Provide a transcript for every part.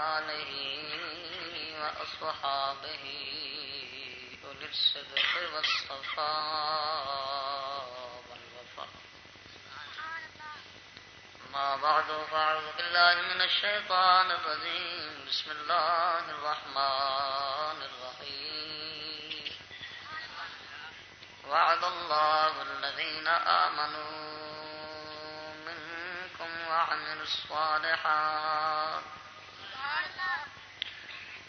آله وأصحابه أولي الصدق والصفاء والوفاء ما بعد، فأعوذ بالله من الشيطان الرجيم بسم الله الرحمن الرحيم وعد الله الذين آمنوا منكم وعملوا الصالحات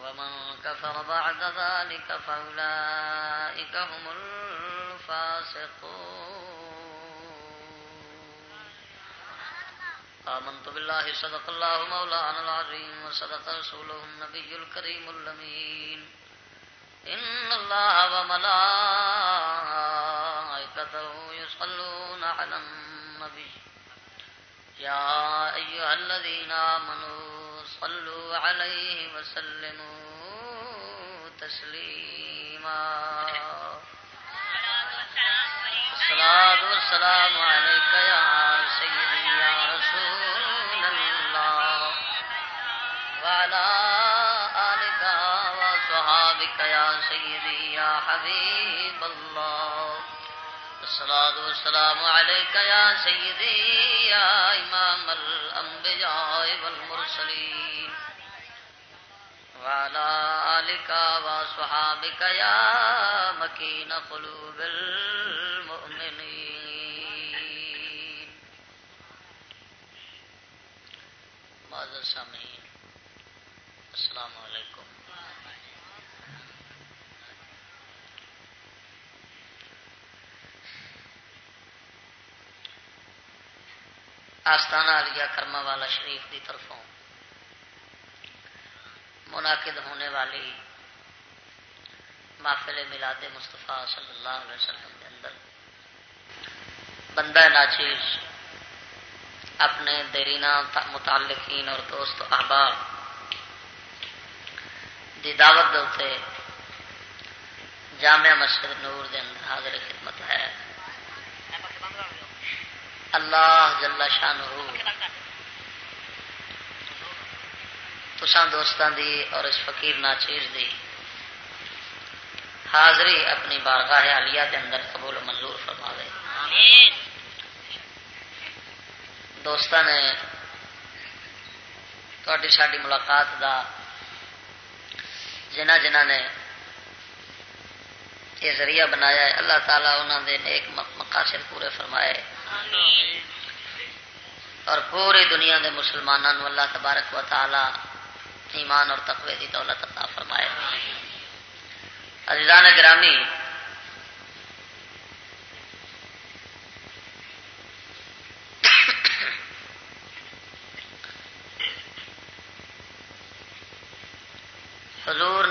ومن كفر بعد ذلك فأولئك هم الفاسقون. آمنت بالله، صدق الله مولانا العظيم، وصدق رسوله النبي الكريم اللمين إن الله وملائكته يصلون على النبي. يا أيها الذين آمنوا صلوا عليه وسلموا تسليما. الصلاة والسلام عليك يا سيدي يا رسول الله. وعلى آلك وصحابك يا سيدي يا حبيب الله. الصلاة والسلام عليك يا سيدي، يا إمام الأنبياء والمرسلين. وعلى آلك وصحابك يا مكين قلوب المؤمنين آستانہ علیہ کرما والا شریف کی طرفوں منعقد ہونے والی محفل میلاد مصطفیٰ صلی اللہ علیہ وسلم کے اندر بندہ ناچیز، اپنے دیرینہ متعلقین اور دوست احباب دی دعوت دے جامعہ مسجد نور دے اندر حاضر خدمت ہے۔ اللہ جل شان تسان دوستان دی اور اس فقیر ناچیز دی حاضری اپنی بارگاہ عالیہ کے اندر قبول و منظور فرما دے دوستوں نے تھی ساری ملاقات دا جنہ جنہ نے یہ ذریعہ بنایا ہے اللہ تعالیٰ انہوں نے نیک مقاصد پورے فرمائے۔ اور پوری دنیا کے مسلمانوں اللہ تبارک و تعالی ایمان اور تقوی کی دولت عطا فرمائے۔ عزیزان گرامی، حضور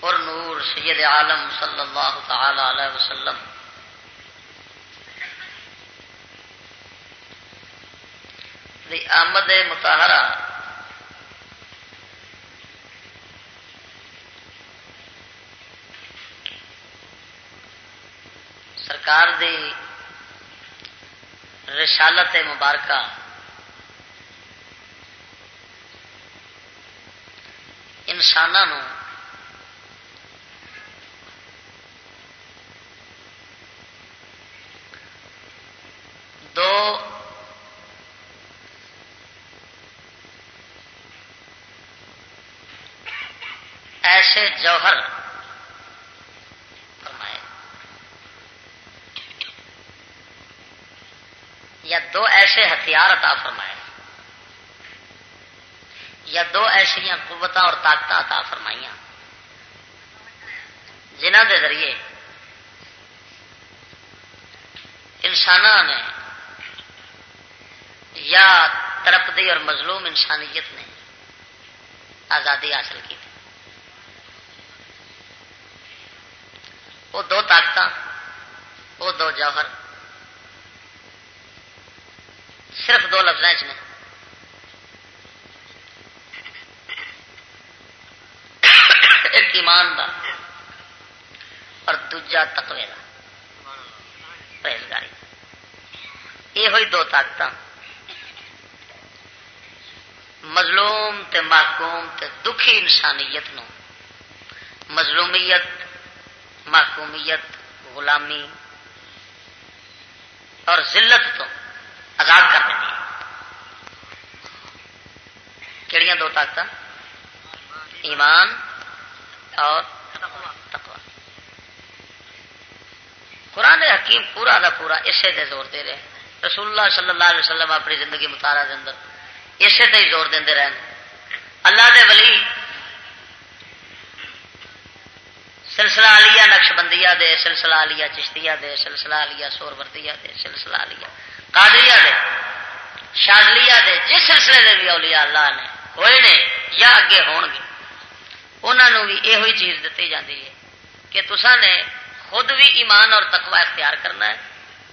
اور نور سید عالم صلی اللہ تعالی علیہ وسلم دی آمد متحرہ سرکار دی رسالت مبارکہ۔ انسانوں دو ایسے جوہر۔ فرمائے۔ یا دو ایسے ہتھیار عطا فرمائے۔ یا دو ایسا قوت اور طاقت عطا فرمائی جنہ کے ذریعے انسان نے یا ترپدی اور مظلوم انسانیت نے آزادی حاصل کی تھی۔ وہ دو طاقت وہ دو جوہر۔ صرف دو لفظ نے ایک ایمان دا اور دوجا تقوی کا پرہیزگاری یہ ہوئی دو طاقت مظلوم تے محکوم تے دکھی انسانیت نو۔ مظلومیت محکومیت غلامی اور ذلت تو آزاد کر دیں کہڑی دو طاقت۔ ایمان اور تقوی۔ قرآن حکیم پورا دا پورا اسے دے زور دے رہے رسول اللہ صلی اللہ علیہ وسلم اپنی زندگی متارا دے اندر اسے تے زور دے رہے اللہ دے ولی سلسلہ آلیا نقش بندیا دے، سلسلہ آلیا چشتیا دے، سلسلہ آلیا سور وردیا دے، سلسلہ آلیا قادریا دے شازلیا دے، جس سلسلے دے بھی اولیاء اللہ نے، ہوئے نے یا اگے ہون گے انہوں بھی یہ چیز دیتی جاتی ہے کہ تسا نے خود بھی ایمان اور تقوی اختیار کرنا ہے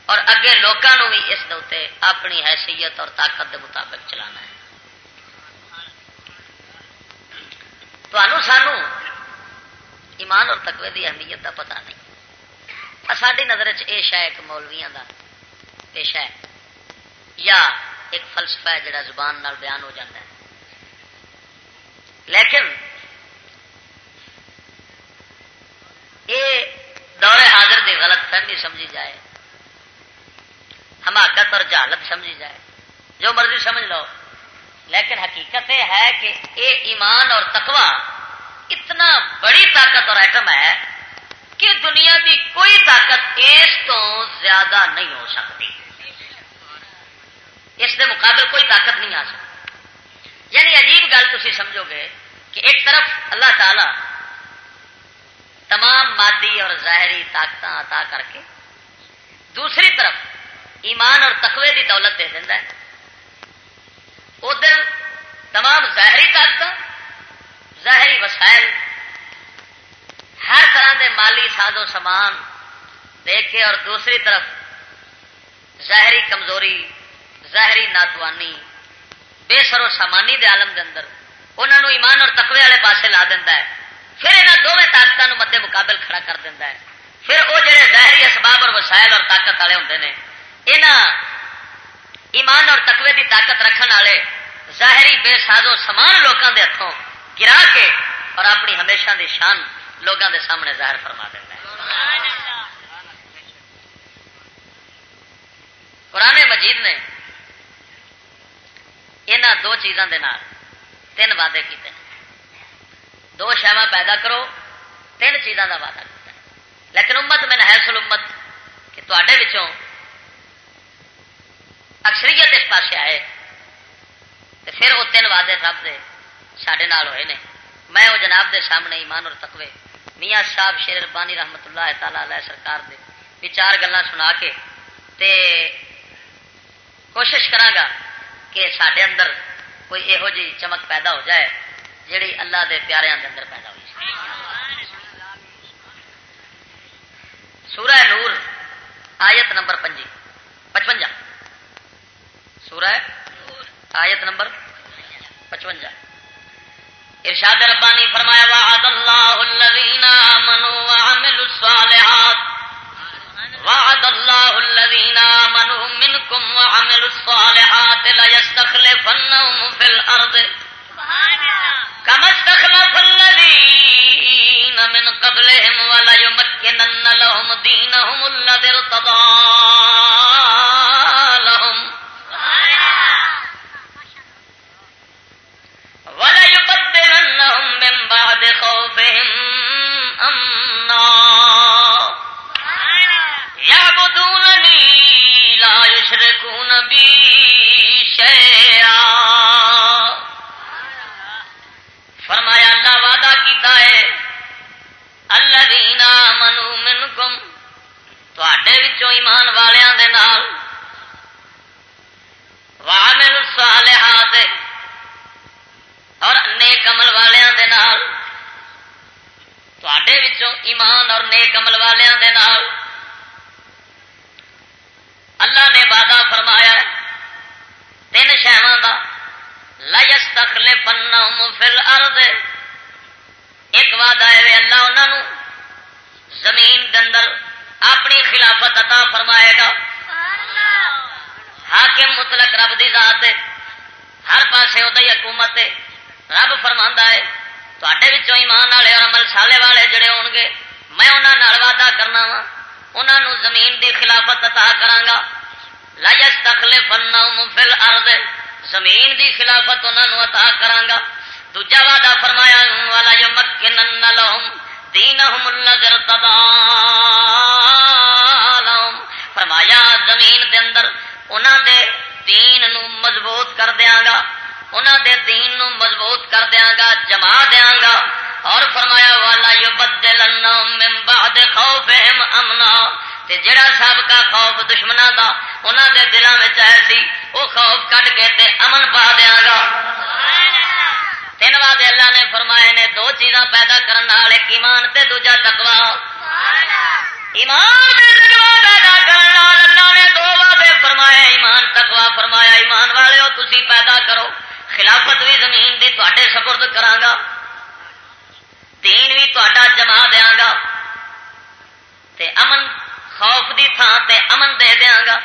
اور اگے لوگوں بھی اس دے اپنی حیثیت اور طاقت کے مطابق چلانا ہے۔ تو سانو ایمان اور تقوی کی اہمیت کا پتا نہیں۔ ساری نظر یہ شا ایک مولویا کا پیشہ ہے۔ یا ایک فلسفہ ہے جڑا زبان نال بیان ہو جاتا ہے۔ لیکن یہ دور حاضر کی غلط فہمی سمجھی جائے۔ حماقت اور جہالت سمجھی جائے۔ جو مرضی سمجھ لو۔ لیکن حقیقت یہ ہے کہ یہ ایمان اور تقوی اتنا بڑی طاقت اور ایٹم ہے کہ دنیا کی کوئی طاقت اس تو زیادہ نہیں ہو سکتی۔ اس کے مقابل کوئی طاقت نہیں آ سکتی۔ یعنی عجیب گل تھی سمجھو گے کہ ایک طرف اللہ تعالی تمام مادی اور ظاہری طاقت عطا کر کے دوسری طرف ایمان اور تقوی کی دولت دے دینا ہے۔ ادھر تمام ظاہری طاقت ظاہری وسائل، ہر طرح دے مالی ساز و سامان دے کے اور دوسری طرف ظاہری کمزوری، ظاہری ناتوانی، بے سر و سامانی دے عالم دے اندر انہوں ایمان اور تقوی والے پاسے لا دینا ہے۔ پھر یہاں دونوں طاقتوں مد مقابل کھڑا کر دینا ہے۔ پھر وہ جڑے ظاہری اسباب اور وسائل اور طاقت والے ہوں نے یہاں ایمان اور تقوی دی طاقت رکھنے والے ظاہری بے سازو سمان لوگوں کے ہاتھوں گرا کے اور اپنی ہمیشہ دی شان لوگوں کے سامنے ظاہر فرما دینا ہے۔ قرآن مجید نے یہاں دو چیزوں کے تین وعدے کیتے ہیں۔ دو شاوا پیدا کرو، تین چیزوں کا وعدہ کیا لیکن امت میں ہے سل امت کہ تے اکثریت اس پاس آئے تو پھر وہ تین وعدے سب دے۔ سڈے ہوئے نے۔ میں وہ جناب دے سامنے ایمان اور تقوی۔ میاں صاحب شیر ربانی رحمت اللہ تعالی علیہ سرکار دے۔ بھی چار گلا سنا کے تے کوشش کرا کہ سڈے اندر کوئی یہو جی چمک پیدا ہو جائے جیڑی اللہ دے پیاروں کے اندر پیدا ہوئی سورہ نور آیت نمبر پنجی پچپنجا سورہ آیت نمبر پچپنجا ارشاد ربانی فرمایا وعد اللہ الذین آمنوا وعملوا الصالحات. وعد اللہ الذین آمنوا منکم وعملوا الصالحات لیستخلفنهم فی الارض كما استخلف الذين من قبلهم ولا يمكنن لهم دينهم الذي ارتضى لهم. ولا من بعد خوفهم أمنا يعبدونني لا يشركون بي شيئا. فرمایا، اللہ وعدہ کیتا ہے اللہ دینا منو من گم تے ایمان والوں کے نال وعمل الصالحات، اور نیک عمل والے وامل ایمان اور نیک عمل والوں دے نال۔ اللہ نے وعدہ فرمایا تین شہواں کا لس تخلے پنا فل ارد ایک وعدہ ہے اللہ انہوں زمین کے اندر اپنی خلافت عطا فرمائے گا۔ حاکم مطلق رب دی ذات ہے، ہر پاسے وہ حکومت ہے۔ رب فرما ہے تے ایمان والے اور عمل سالے والے جڑے ہو گے میں انہوں وعدہ کرنا وا انہوں زمین دی خلافت عطا کرا لجس تخلے فن فل ارد زمین دی خلافت انہوں عطا کرا دوجا وعدہ فرمایا والا جو مکن لہم دین فرمایا زمین دے اندر انہوں دے دین نو مضبوط کر دیا گا انہوں دے دین نو مضبوط کر دیا گا، جما دیا گا۔ اور فرمایا، والا یو بدل بعد خوفہم امنا۔ تے جڑا سابقہ خوف دشمنوں دا انہوں دے دلوں میں آیا سی وہ خوف کٹ کے تے امن پا دیا گا۔ تین وعدے اللہ نے فرمائے نے، دو چیزاں پیدا کرنے والے ایمان تے دوجا تکوا ایمان پیدا کرنے اللہ نے دو وعدے فرمائے، ایمان تکوا فرمایا، ایمان والے ہو تھی پیدا کرو۔ خلافت بھی زمین دی تے سپرد کرا دین بھی تا جما دیا گا، تے امن خوف دی تھان تے امن دے دیا گا۔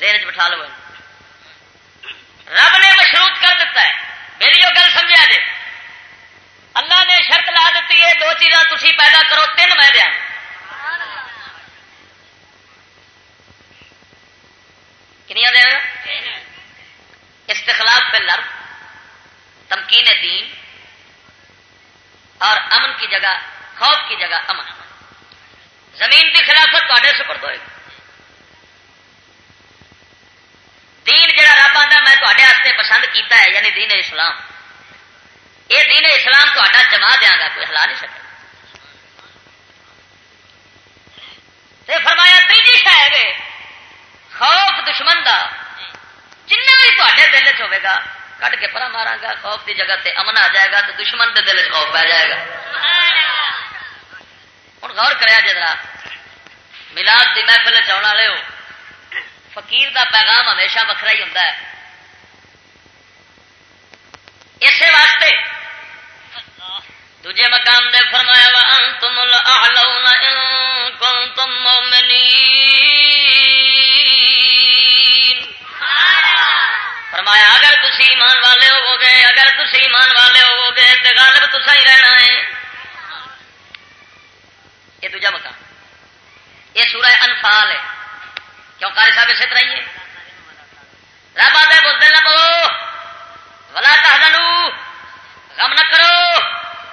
ذہن بٹھا لو۔ رب نے مشروط کر دیتا ہے۔ میری جو گل سمجھا جی اللہ نے شرط لا دیتی ہے، دو چیزاں تھی پیدا کرو، تین میں دیا کنیا دیا استخلاف پہ لرب تمکین دین، اور امن کی جگہ، خوف کی جگہ امن زمین کی خلافت تے سپرد ہوئے گی دین جڑا رب آتا میں تے پسند کیتا ہے یعنی دین اسلام۔ یہ دین اسلام تا جما دیا گا، کوئی ہلا نہیں سکتا فرمایا، تیجی شاید خوف دشمن کا جنہ بھی تے دل چ گا کٹ کے پرا مارا گا، خوف کی جگہ تے امن آ جائے گا تو دشمن کے دل چ خوف پی جائے گا۔ ہوں غور کرا جا ملاد کی محفل چاہنے والے ہو، فقیر دا پیغام ہمیشہ وکرا ہی ہوتا ہے۔ اسی واسطے دجے مقام دے فرمایا وانتم الاعلون ان کنتم مومنین فرمایا اگر تسی ایمان والے ہوو گے اگر تسی ایمان والے ہوو گے تو غالب تسا ہی رہنا ہے۔ یہ دوجا مقام۔ یہ سورہ انفال ہے۔ کیوں کاری صاحب اسی طرح ہی ہے؟ رب آدھے بولتے نہ پو ولا تحزنو غم نہ کرو۔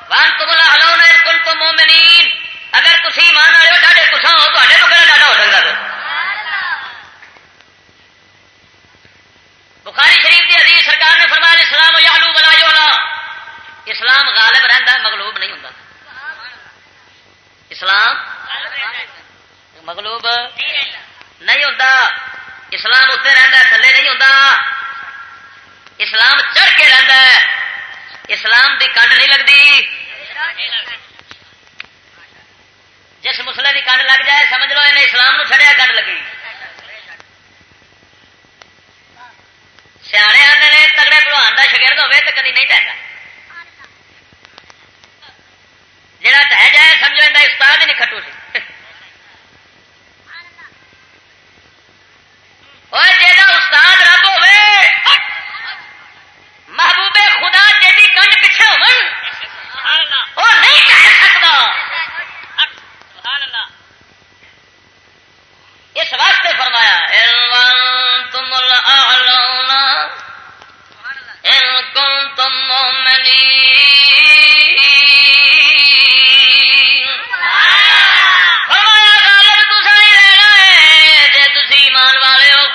وان تو بولا ہلو نہ کن تو مومنین اگر تھی ایمان والے ڈاڈے کسا ہو تو تو کہنا ڈاڈا ہو سکتا ہے بخاری شریف کی حدیث سرکار نے فرمایا اسلام یالو بلا جو اسلام غالب رہتا مغلوب نہیں ہوں اسلام مغلوب نہیں ہوتا اسلام اتنے رہتا تھلے نہیں ہوتا اسلام چڑھ کے رہتا ہے، اسلام کی کنڈ نہیں لگتی جس مسلے کی کنڈ لگ جائے، سمجھ لو، انہیں اسلام نو چڑیا کنڈ لگی۔ سیانے آتے نے، تگڑے پلوان کا شگرد ہوے تو کدی نہیں ٹہتا جا ٹہ جائے سمجھو استاد ہی نہیں کھٹو سی۔ اور جا استاد رب ہوے محبوب خدا جی کنڈ پیچھے ہو نہیں کہہ سکتا اس واسطے فرمایا تم تم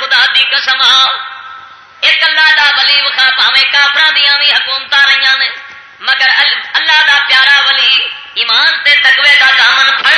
قسم ایک اللہ دا ولی وکھا پاوے کافر دیا بھی حکومت رہی نے مگر اللہ دا پیارا ولی ایمان تے تقوی دا دامن پھڑن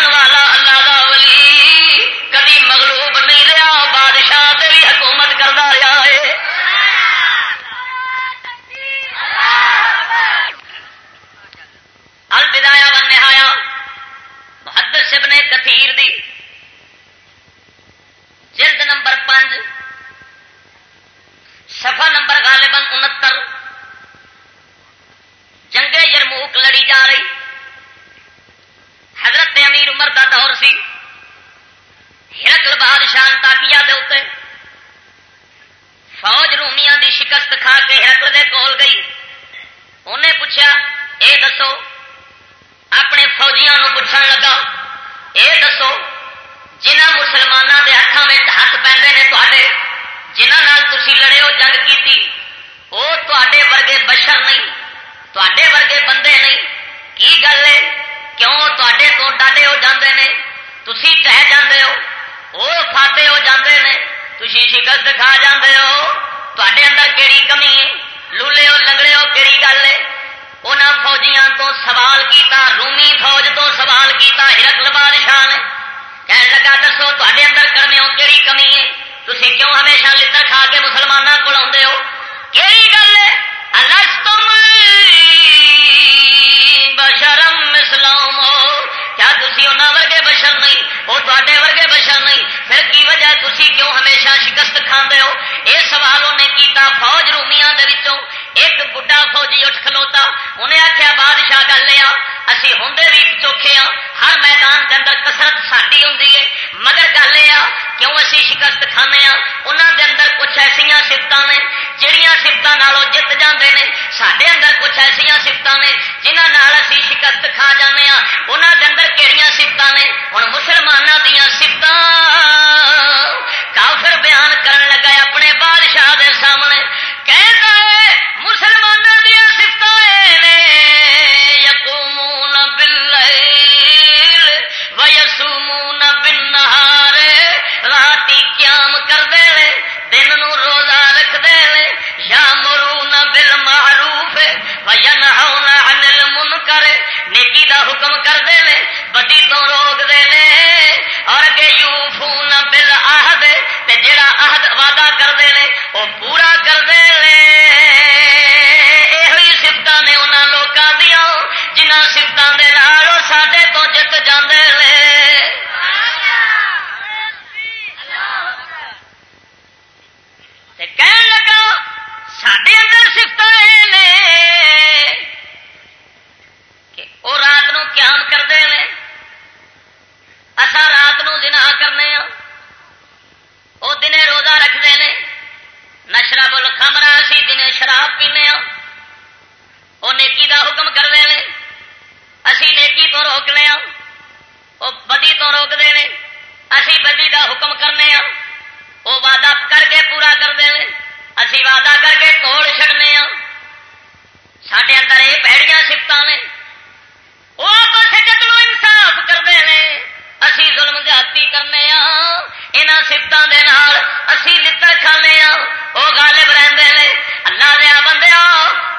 غالب رہتے ہیں اللہ دیا بندے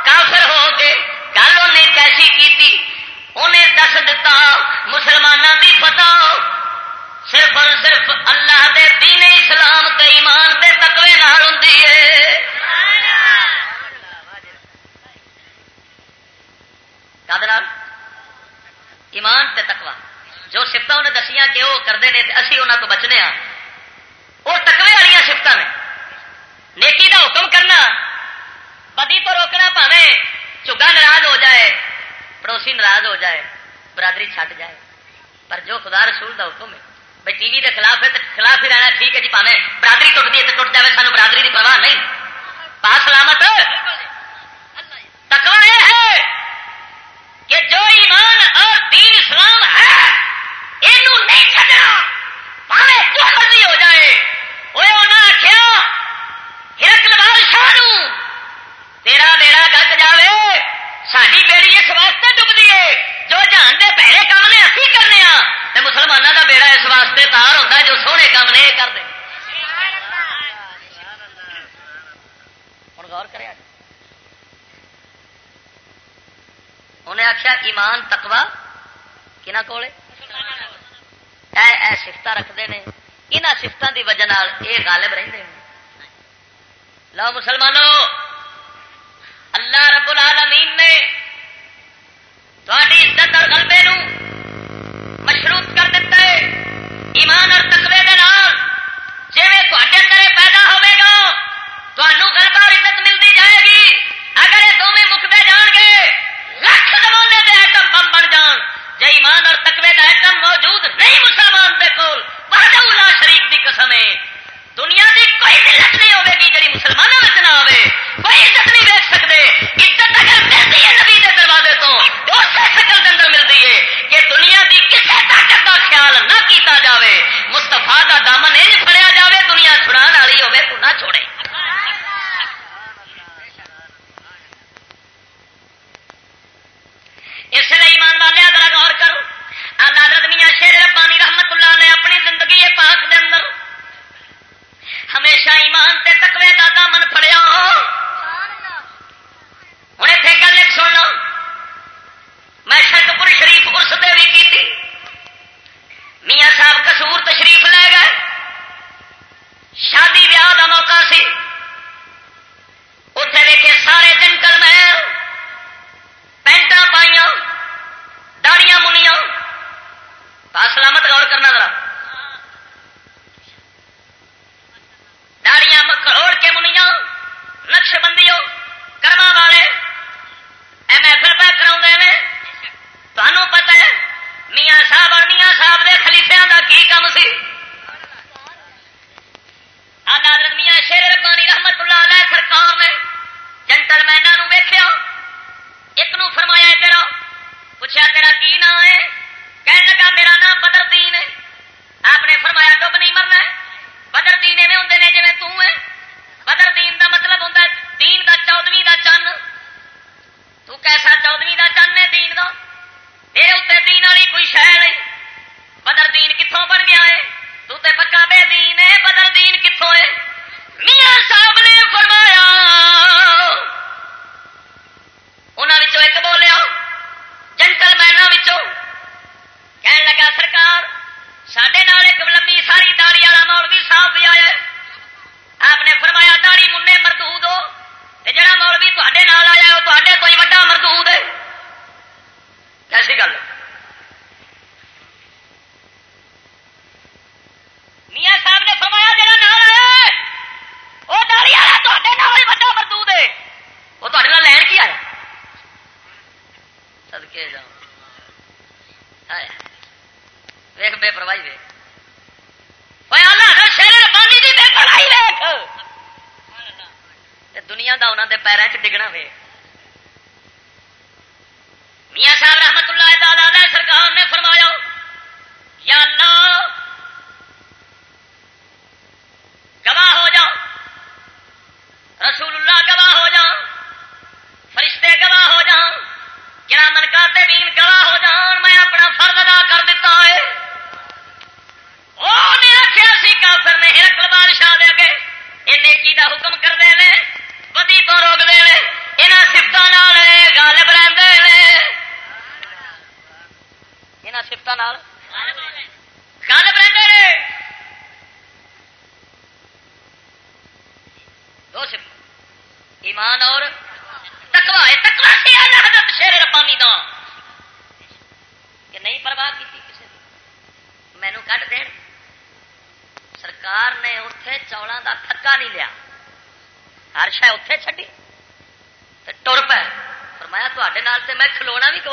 کافر ہو کے گل انہیں کیسی کی انہیں دس دتا مسلمانوں کی فتح۔ صرف اور صرف اللہ دے دین اسلام کے ایمان کے تقوی نال ہوں ایمان تے تقوی۔ جو سفت انہیں دسیاں کہ وہ کرتے ہیں اسی انہوں تو بچنے ہاں۔ وہ تکوے والی سفت نے۔ نیکی کا حکم کرنا بدی تو روکنا پاوے چگا ناراض ہو جائے پڑوسی ناراض ہو جائے برادری چھٹ جائے پر جو خدا رسول کا حکم ہے بھائی ٹی وی کے خلاف ہے تو خلاف ہی رہنا ٹھیک ہے جی پاوے برادری ٹوٹتی ہے تو ٹوٹ جائے سانو برادری کی پرواہ نہیں پا سلامت تکوا یہ ہے کہ جو ایمان اور دین اسلام ہے یہ نہیں چڈنا پاوے جو مرضی ہو جائے وہ آخیا ہرکل بادشاہ تیرا بیڑا گرک جائے ساری بیڑی اس واسطے ڈبتی ہے جو جان دے پہلے کام نے اسی کرنے ہاں تو مسلمانوں کا بیڑا اس واسطے تار ہوتا ہے جو سونے کام نے یہ کر دے غور کرے انہیں آخیا ایمان تکوا کہنا کولے اے سفت رکھتے ہیں یہاں سفتوں کی وجہ یہ غالب رہتے ہیں لو مسلمانوں اللہ رب العالمین نے تاری عزت اور غلبے نو مشروط کر دیتا ہے۔ ایمان اور تقوی کے نام جی تے اندر پیدا ہوئے گا تمہوں غلبہ اور عزت ملتی جائے گی۔ اگر یہ دونوں مکتے جان گے، لکھ زمانے کے آئٹم بم بن جان۔ جی ایمان اور تقوی کا آئٹم موجود نہیں مسلمان دے کول بہت شریف کی قسم ہے۔ دنیا کی کوئی دلت نہیں ہوے گی جی مسلمانوں میں نہ آئے کوئی عزت نہیں دیکھ سکتے عزت اگر ملتی ہے نبی کے دروازے تو اسے شکل کے اندر ملتی ہے کہ دنیا کی کسی طاقت کا خیال نہ کیتا جاوے۔ مستفا کا دامن یہ فڑیا جاوے، دنیا چھڑا والی ہوے، تو نہ چھوڑے۔ اس لیے ایمان والے ادھر غور کرو۔ حضرت میاں شیر ربانی رحمت اللہ نے اپنی زندگی پاک دے اندر ہمیشہ ایمان تے تکوے کا دامن پڑیا ہوں اتنے گل ایک سن لو میں شرکپور شریف اس دے بھی کی تھی میاں صاحب کسور تشریف لے گئے۔ شادی ویاہ کا موقع سی۔ اتے دیکھے سارے جنگل میں پینٹا پائیاں، داڑیاں منیاں سلامت غور کرنا ذرا داڑیاں کروڑ کے منیا نقش بندی کرما والے۔ اے محفل پہ کراؤں کرا تمہوں پتا ہے، میاں صاحب اور میاں صاحب کے خلیفیا کا کی کام سی۔ حضرت میاں شیر ربانی رحمت اللہ علیہ سرکار نے جنٹل مینوں ویخیا ایک نو فرمایا تیرا پوچھا تیرا کی نام ہے؟ کہنے لگا، میرا نام بدر دین ہے۔ آپ نے فرمایا، ڈب نہیں مرنا ہے۔ بدر دین ایویں ہوں نے جی توں بدر دین دا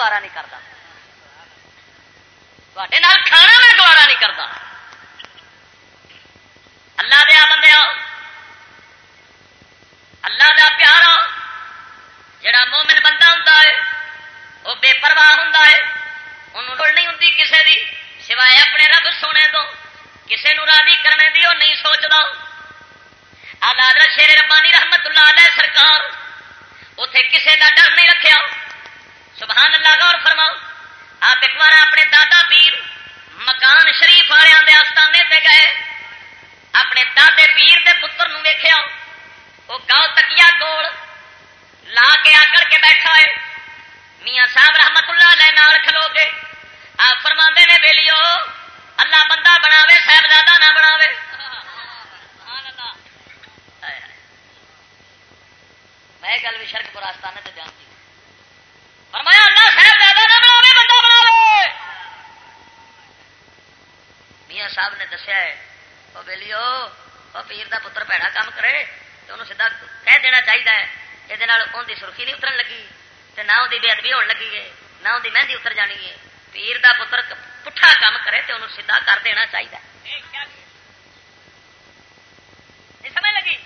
کھلونا گوارا نہیں کرتا تے کھانا میں گوارا نہیں کرتا اللہ دیا بندے اللہ دیا پیارا جڑا مومن بندہ ہوں وہ بے پرواہ ہوں انہوں نہیں ہوں کسی دی سوائے اپنے رب سونے تو کسی نو راضی کرنے دی وہ نہیں سوچتا آداد شیر ربانی رحمت اللہ علیہ سرکار اتے کسی دا ڈر نہیں رکھیا سبحان اللہ غور فرماؤ آپ ایک بار اپنے دادا پیر مکان شریف والوں کے آستانے تے گئے اپنے دادے پیر دے پتر نو ویخیا وہ گاؤں تکیا گول لا کے آ کر کے بیٹھا ہے میاں صاحب رحمت اللہ علیہ نال کھلو کے آپ فرما نے ویلیو اللہ بندہ بناوے صاحبزادہ نہ بناوے میں گل بھی شرک پراستان سے جانتی فرمایا اللہ صاحبزادہ نہ بناوے بندہ بناوے میاں صاحب نے دسیا ہے وہ ویلیو وہ پیر دا پتر پیڑا کام کرے تو انہوں سیدھا کہہ دینا چاہیے یہ ان سرخی نہیں اترن لگی تے نہ وہ بے ادبی ہونے لگی ہے، نہ وہ مہندی اتر جانی ہے۔ پیر دا پتر پٹھا کام کرے تو انہوں سیدھا کر دینا چاہیے سمجھ لگی؟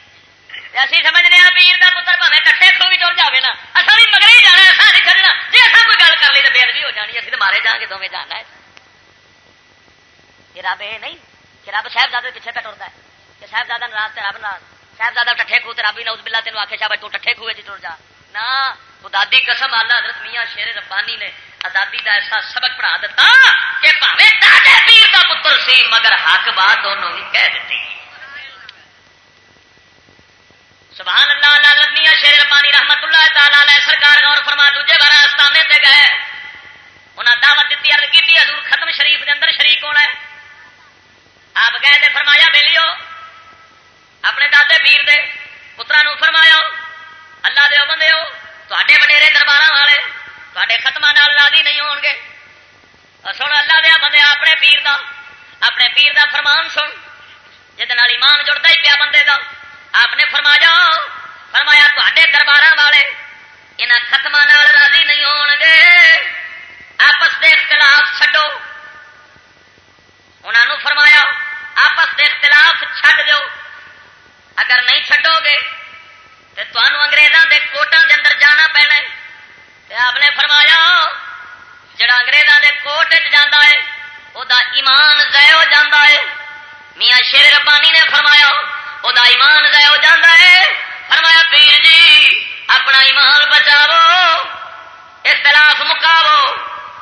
اسی سمجھنے ہاں پیر کا پتر پہ کٹے کھو بھی تر جائے نا۔ اصل بھی مگر ہی جانا ایسا نہیں کرنا۔ جی اصل کوئی گل کر لی تو بےد بھی ہو جانی اسی تو مارے جان گے دونوں جانا ہے۔ یہ رب یہ نہیں، کہ رب صاحبزادے پیچھے پہ ٹرتا ہے۔ کہ صاحبزادہ ناراض تے رب ناراض۔ صاحبزادہ ٹھے کھو رب ہی نوز بلا تین آخے شاہ تو ٹھے کھوے جی ٹر جا۔ نہ خدادی قسم، اللہ حضرت میاں شیر ربانی نے آزادی کا ایسا سبق پڑھا دیتا کہ پاوے پیر کا پتر سی، مگر حق بات دونوں ہی کہہ دیتی سبحان اللہ اللہ حضرت میاں شیر ربانی رحمت اللہ تعالی سرکار غور فرما، دوجے بار آستانے تے گئے۔ انہیں دعوت دیتی عرض کی حضور ختم شریف کے اندر شریک ہونا ہے آپ گئے تھے فرمایا بہلیو اپنے دادے پیر دے پترا نو فرمایا اللہ دے بندے ہو تے وڈیرے دربار والے تے ختم راضی نہیں ہون گے سن اللہ دیا بندے اپنے پیر دا اپنے پیر دا فرمان سن جہد ایمان جڑتا ہی پیا بندے دا آپ نے فرمایا فرمایا تے دربار والے یہاں ختم راضی نہیں ہون گے آپس دے اختلاف چڈو انہوں فرمایا آپس دے اختلاف چھڈ دو اگر نہیں چڈو گے تو کے کوٹوں کے اندر جانا پینا آپ نے فرمایا جڑا انگریزوں کے کوٹ جانا ہے وہ ایمان ضائع ہو جاتا ہے میاں شیر ربانی نے فرمایا وہ ایمان ضائع ہو جاتا ہے فرمایا پیر جی اپنا ایمان بچاو اختلاف مکاو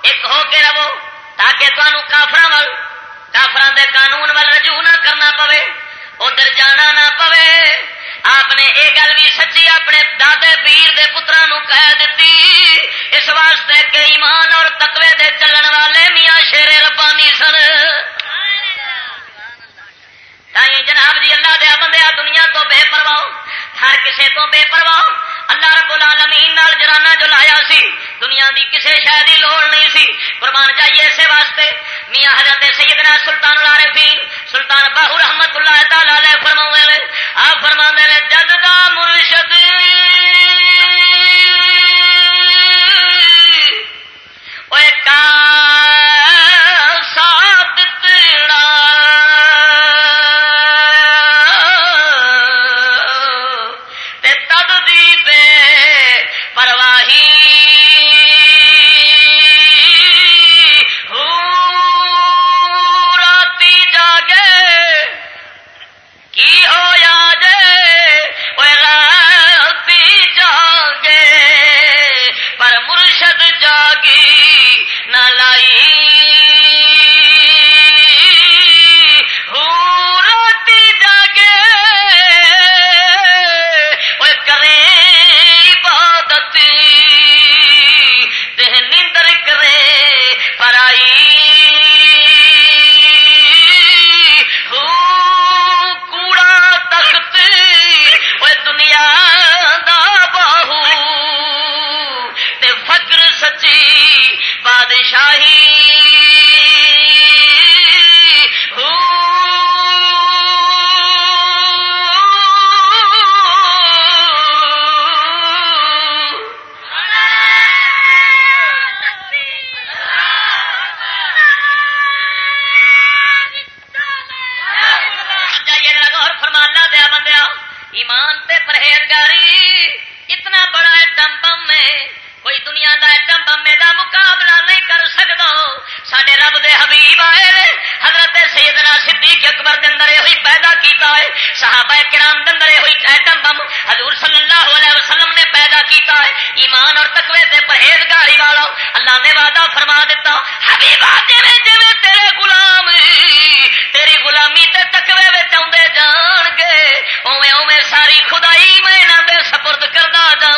ایک ہو کے رہو تاکہ تمہوں کافر وال کافران دے قانون وال رجوع نہ کرنا پوے ادھر جانا نہ پوے آپ نے یہ گل بھی سچی اپنے دادے پیر دے پترا نو کہہ دیتی اس واسطے کہ ایمان اور تقوی دے چلن والے میاں شیر ربانی سن۔ جناب جی اللہ دیا بندیا دنیا تو بے پرواہ ہر کسے تو بے پرواہ اللہ رب العالمین نال جرانا جو لایا سی، دنیا دی کسے شہ دی لوڑ نہیں سی۔ قربان چاہیے اسے واسطے۔ میاں حضرت سیدنا سلطان العارفین، سلطان باہو رحمت اللہ تعالی علیہ فرماوے نے، آپ فرماندے نے جگ دا مرشد۔ اوے سڈے رب دے حبیب آئے نے حضرت سیدنا صدیق اکبر دندر ہوئی پیدا کیتا ہے صحابہ کرام دندر ہوئی ایٹم بم حضور صلی اللہ علیہ وسلم نے پیدا کیتا ہے ایمان اور تقوی سے پرہیزگاری والا اللہ نے وعدہ فرما دیتا حبیبا جویں جویں تیرے غلام تیری غلامی تے تکوے وچ اوندے جان گے اوے اوے ساری خدائی میں سپرد کردا جاؤں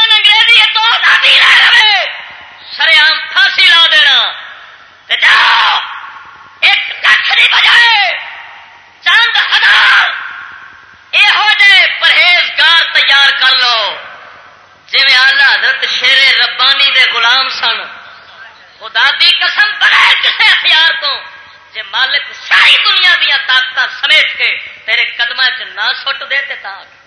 قانون انگریزی تو آزادی سرے پھانسی لا دینا۔ ایک بجائے چند ہزار۔ یہو پرہیزگار تیار کر لو۔ جی آلہ حضرت شیر ربانی دے غلام سن۔ خدا دی قسم بغیر ہتھیار تو جی مالک ساری دنیا دیا طاقت سمیٹ کے تیرے قدم چ نہ سٹ دے تے تاک۔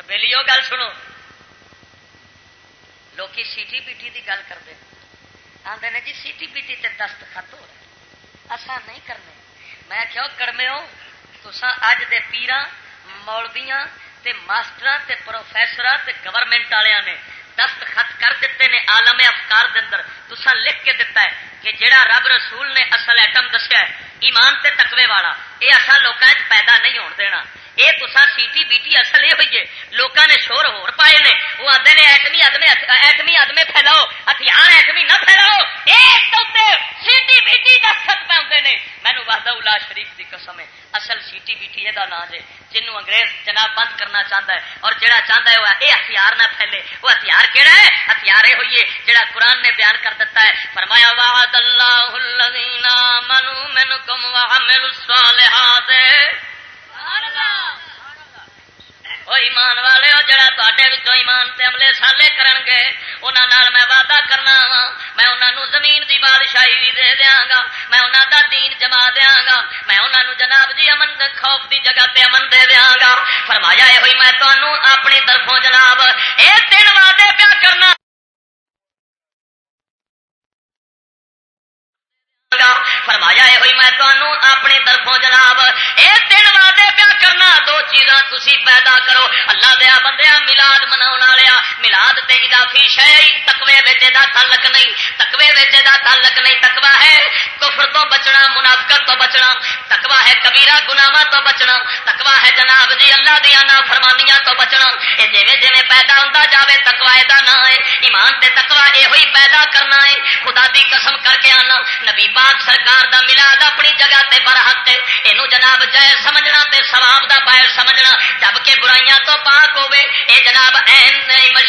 تا پر بہلیو گل سنو۔ لوگ سیٹی پیٹی کی گل کرتے آتے ہیں جی سیٹی پیٹی تے دست خط ہو رہا ایسا نہیں کرنے۔ میں کیوں کڑمے ہو تو اج دے پیران مولبیاں تے ماسٹر تے پروفیسر تے گورنمنٹ والوں نے دستخط کر دیتے نے آلم افکار دے اندر۔ تسا لکھ کے دیتا ہے کہ جڑا رب رسول نے اصل ایٹم دسیا ہے، ایمان تے تقوی والا۔ یہ اصا لوگوں پیدا نہیں ہون دینا یہ تو سیٹی بیٹی اصل یہ ہوئی ہے لوگوں نے شور ہو پائے نے وہ آدھے نے ایٹمی ادمے ایٹمی ادمے پھیلاؤ ہتھیار ایٹمی نہ پھیلاؤ سیٹی بیٹی دستخط پہ آتے ہیں مینو وحدہ الا شریف کی قسم ہے اصل سیٹی بیٹی یہ نام ہے جنوب انگریز جناب بند کرنا چاہتا ہے اور جڑا چاہتا ہے وہ یہ ہتھیار نہ پھیلے وہ ہتھیار کہڑا ہے ہتھیار یہ ہوئی ہے جڑا قرآن نے بیان کر دیتا ہے فرمایا واہد اللہ منو مینو کم واہ میرے الصالحات وہ ایمان والے ہو جڑا تے ایمان تے عملے سالے کرن گے انہاں نال میں وعدہ کرنا وا میں انہاں نو زمین دی بادشاہی بھی دے دیاں گا میں انہاں دا دین جما دیاں گا میں انہاں نو جناب جی امن دے خوف دی جگہ تے امن دے دیاں گا فرمایا اے ہوئی میں تانوں اپنی طرفوں جناب اے تین وعدے پیا کرنا فرمایا یہ ہوئی میں تمہوں اپنی طرفوں جناب یہ تین وعدے پیا کرنا، دو چیزاں تسی پیدا کرو۔ اللہ دیا بندیا ملاد منا ملاد تے اضافی شہ تکوے ویچے دا تعلق نہیں۔ تکوے ویچے دا تعلق نہیں تکوا ہے کفر تو بچنا، منافقت تو بچنا۔ تکوا ہے کبیرہ گناواں تو بچنا۔ تکوا ہے جناب جی اللہ دیا نا فرمانیاں تو بچنا۔ یہ جی جی پیدا ہوتا جاوے تکوا یہ نہ ہے۔ ایمان تے تکوا یہ ہوئی پیدا کرنا ہے۔ خدا دی قسم کر کے آنا۔ نبی پاک سرکار دا ملاد اپنی جگہ تے برحق ہے یہ جناب جائز سمجھنا تے ثواب دا باہر سمجھنا جبکہ برائیاں تو پاک ہوے اے جناب این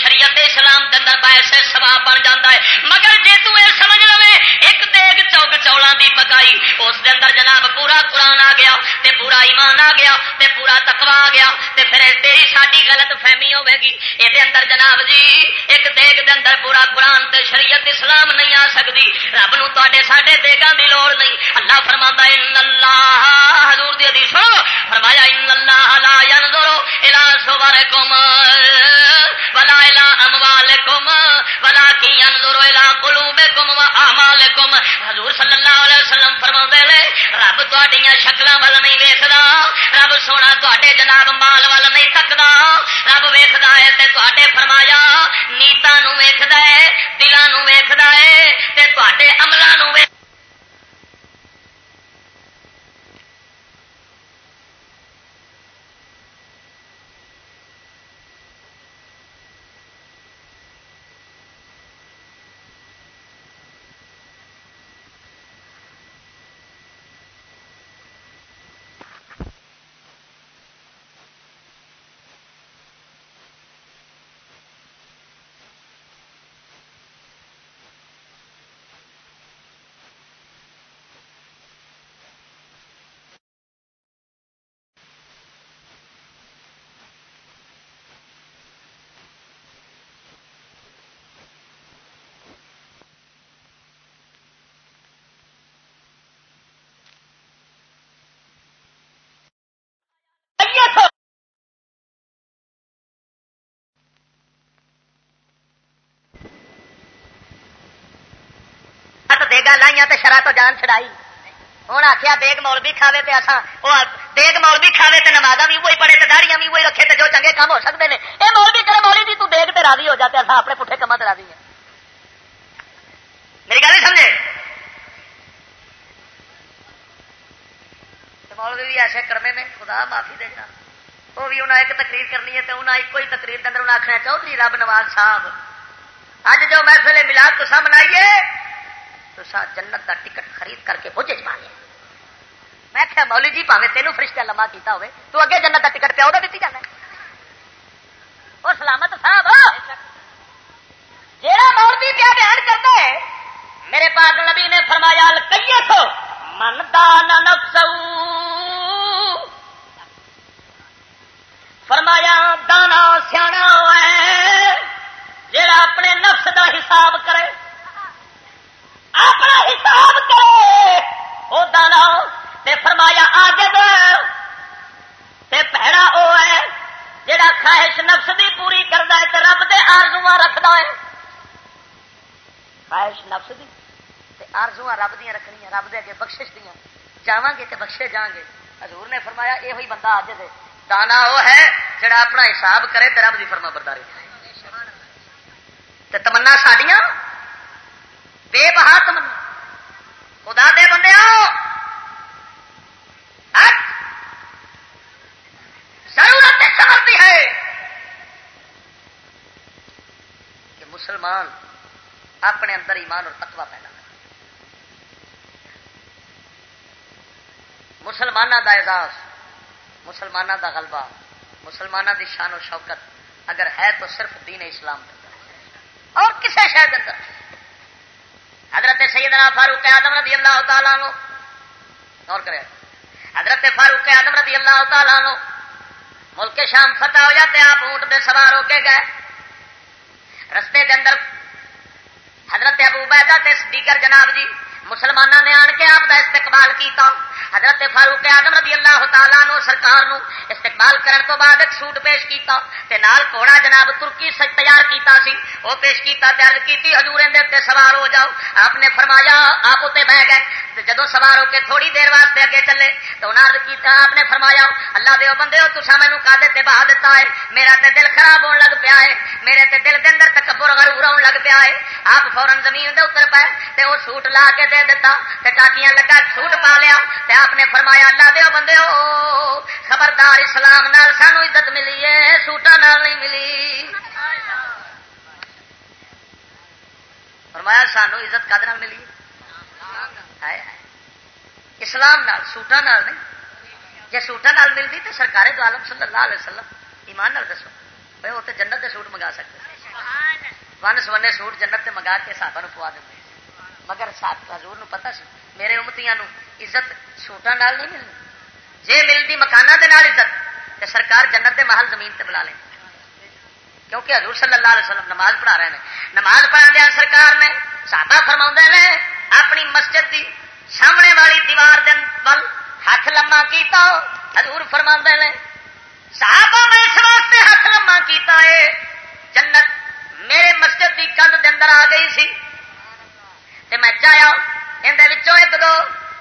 شریعت اسلام کے اندر باعث ثواب بن جاتا ہے۔ مگر جے تو اے سمجھ لو ایک دیگ چوک چولا دی پکائی، اس دے اندر جناب پورا قرآن آ گیا، تے پورا ایمان آ گیا، تے پورا تقوا آ گیا، تے پھر تیری ساری غلط فہمی ہوے گی۔ یہ اندر جناب جی ایک دیگ دے اندر پورا قرآن تے شریعت اسلام نہیں آ سکتی رب نو تے ساڈے دیگاں دی لوڑ نہیں۔ اللہ فرماندا ان اللہ حضور دی حدیث فرمایا، ان اللہ لا ينظر الى صوركم ولا الى اموالكم ولكن ينظر الى قلوبكم واعمالكم حضور صلی اللہ علیہ وسلم فرماندے نے رب تہاڈیاں شکلاں ول نہیں ویکھدا۔ رب سونا تہاڈے جناب مال ول نہیں تکدا رب ویکھدا ہے تے تہاڈے فرمایا، نیتاں نو ویکھدا ہے، دلاں نو ویکھدا ہے تے تہاڈے عملاں نو ویکھدا دیگا لائیا تو شرح تو جان چڑائی ہوں آخیا دیگ مول بھی کھاوے تو اصا وہ دیگ مول بھی کھاوے تو نمازا بھی وہی پڑے تو داڑیاں بھی وہی رکھے تو جو چنگے کام ہو سکتے ہیں یہ مول بھی کرے مولی بھی تو دیگ تے راضی ہو جاتے اصا اپنے پٹھے کما تو راضی ہیں۔ میری گل سمجھے؟ مولوی بھی ایسے کرنے میں خدا معافی دے گا وہ بھی انہیں ایک تقریر کرنی ہے تو انہیں ایک ہی تقریر کے اندر انہیں آخنا چودھری رب نواز صاحب اج جو محفل ملاد تو سامنے آئیے تو سا جنت کا ٹکٹ خرید کر کے بوجھے چ مارے میں کیا مولی جی پاوے تینوں فرشتہ لما کیتا ہوئے تو اگے جنت کا ٹکٹ پیا دیتی جانا اور سلامت صاحب جہاں مولوی پیا بیان کرتا ہے، میرے پاس نبی نے فرمایا کئیت من دان نفس فرمایا، دانا سیاح ہے جا اپنے نفس دا حساب کرے۔ اپنا حساب کرے وہ دانا تے فرمایا آجد تے پیڑا او ہے، جڑا خواہش نفس دی پوری کرتا ہے تے رب دے آرزواں رکھدا ہے۔ خواہش نفس دی؟ تے آرزواں رب دیاں رکھنیاں رب دے اگے بخشش دیا جاواں گے تے بخشے جاں گے۔ حضور نے فرمایا یہ ہوئی بندہ آج دے دانا وہ ہے، جڑا اپنا حساب کرے تے رب دی فرما برداری تے تمنا ساڈیاں؟ بے بہا تمنا خدا دے بندے آؤ ضرورت سمجھتی ہے کہ مسلمان اپنے اندر ایمان اور تقوی پیدا کر مسلمانوں کا اعزاز مسلمانوں کا غلبہ مسلمانوں کی شان و شوکت اگر ہے تو صرف دین اسلام اور کسی شہر اندر؟ حضرت سیدنا فاروق آدم رضی اللہ تعالیٰ نو اور کرے حضرت فاروق آدم رضی اللہ تعالیٰ نو ملک شام فتح ہو جاتے، آپ اونٹ پہ سوار ہو کے گئے۔ رستے کے اندر حضرت ابو بیدا تے دیگر جناب جی مسلمانوں نے آن کے آپ کا استقبال کیتا۔ حضرت فاروق آدم رضی اللہ تعالیٰ نو سرکار نو استقبال کرن تو بعد ایک سوٹ پیش کیتا تے نال کوڑا جناب ترکی سے تیار کیتا سی۔ وہ پیش کیتا تیار کیتی، حضور اندر تے سوار ہو جاؤ۔ آپ نے فرمایا، آپ اتنے بہ گئے۔ تے جدو سوار ہو کے تھوڑی دیر واسطے اگے چلے تو انہوں کیتا، آپ نے فرمایا، اللہ دے بندے ہو تسا مینو کا دیتے بہا دیتا ہے۔ میرا تے دل خراب ہونے لگ پیا ہے۔ میرے تے دل کے اندر تکبر غرور آن لگ پیا ہے۔ آپ فورن زمین دے اتر پائے تے وہ سوٹ لا کے دے دیتا تے ٹاکیاں لگا سوٹ پا لیا تے آپ نے فرمایا اللہ دے بندے ہو خبردار اسلام نال سانو عزت ملی ہے سوٹا نال نہیں ملی۔ فرمایا سانو عزت کد ملی؟ اسلام نال سوٹا نال نہیں۔ جی سوٹا نال ملتی تو سرکار دو عالم صلی اللہ علیہ وسلم ایمان نال دسو۔ بھائی وہ تو جنت کے سوٹ منگا سکتے۔ ون سونے سوٹ جنت سے منگا کے صحابہ پوا دیں مگر حضور نو پتا سی، میرے امتیاں نو عزت سوٹا نال نہیں ملنی۔ جی ملتی مکانہ دے نال عزت تو سرکار جنت دے محل زمین تے بلا لیں کیونکہ حضور صلی اللہ علیہ وسلم نماز پڑھا رہے ہیں نماز پڑھا دیا سرکار نے، صحابہ فرما نے، اپنی مسجد دی سامنے والی دیوار دن ول ہاتھ لما کیتا۔ حضور فرما نے، صحابہ میں اس واسطے ہاتھ لما کیتا ہے، جنت میرے مسجد کی کندھ اندر آ گئی سی۔ تے میں چاہیا اندر ایک دو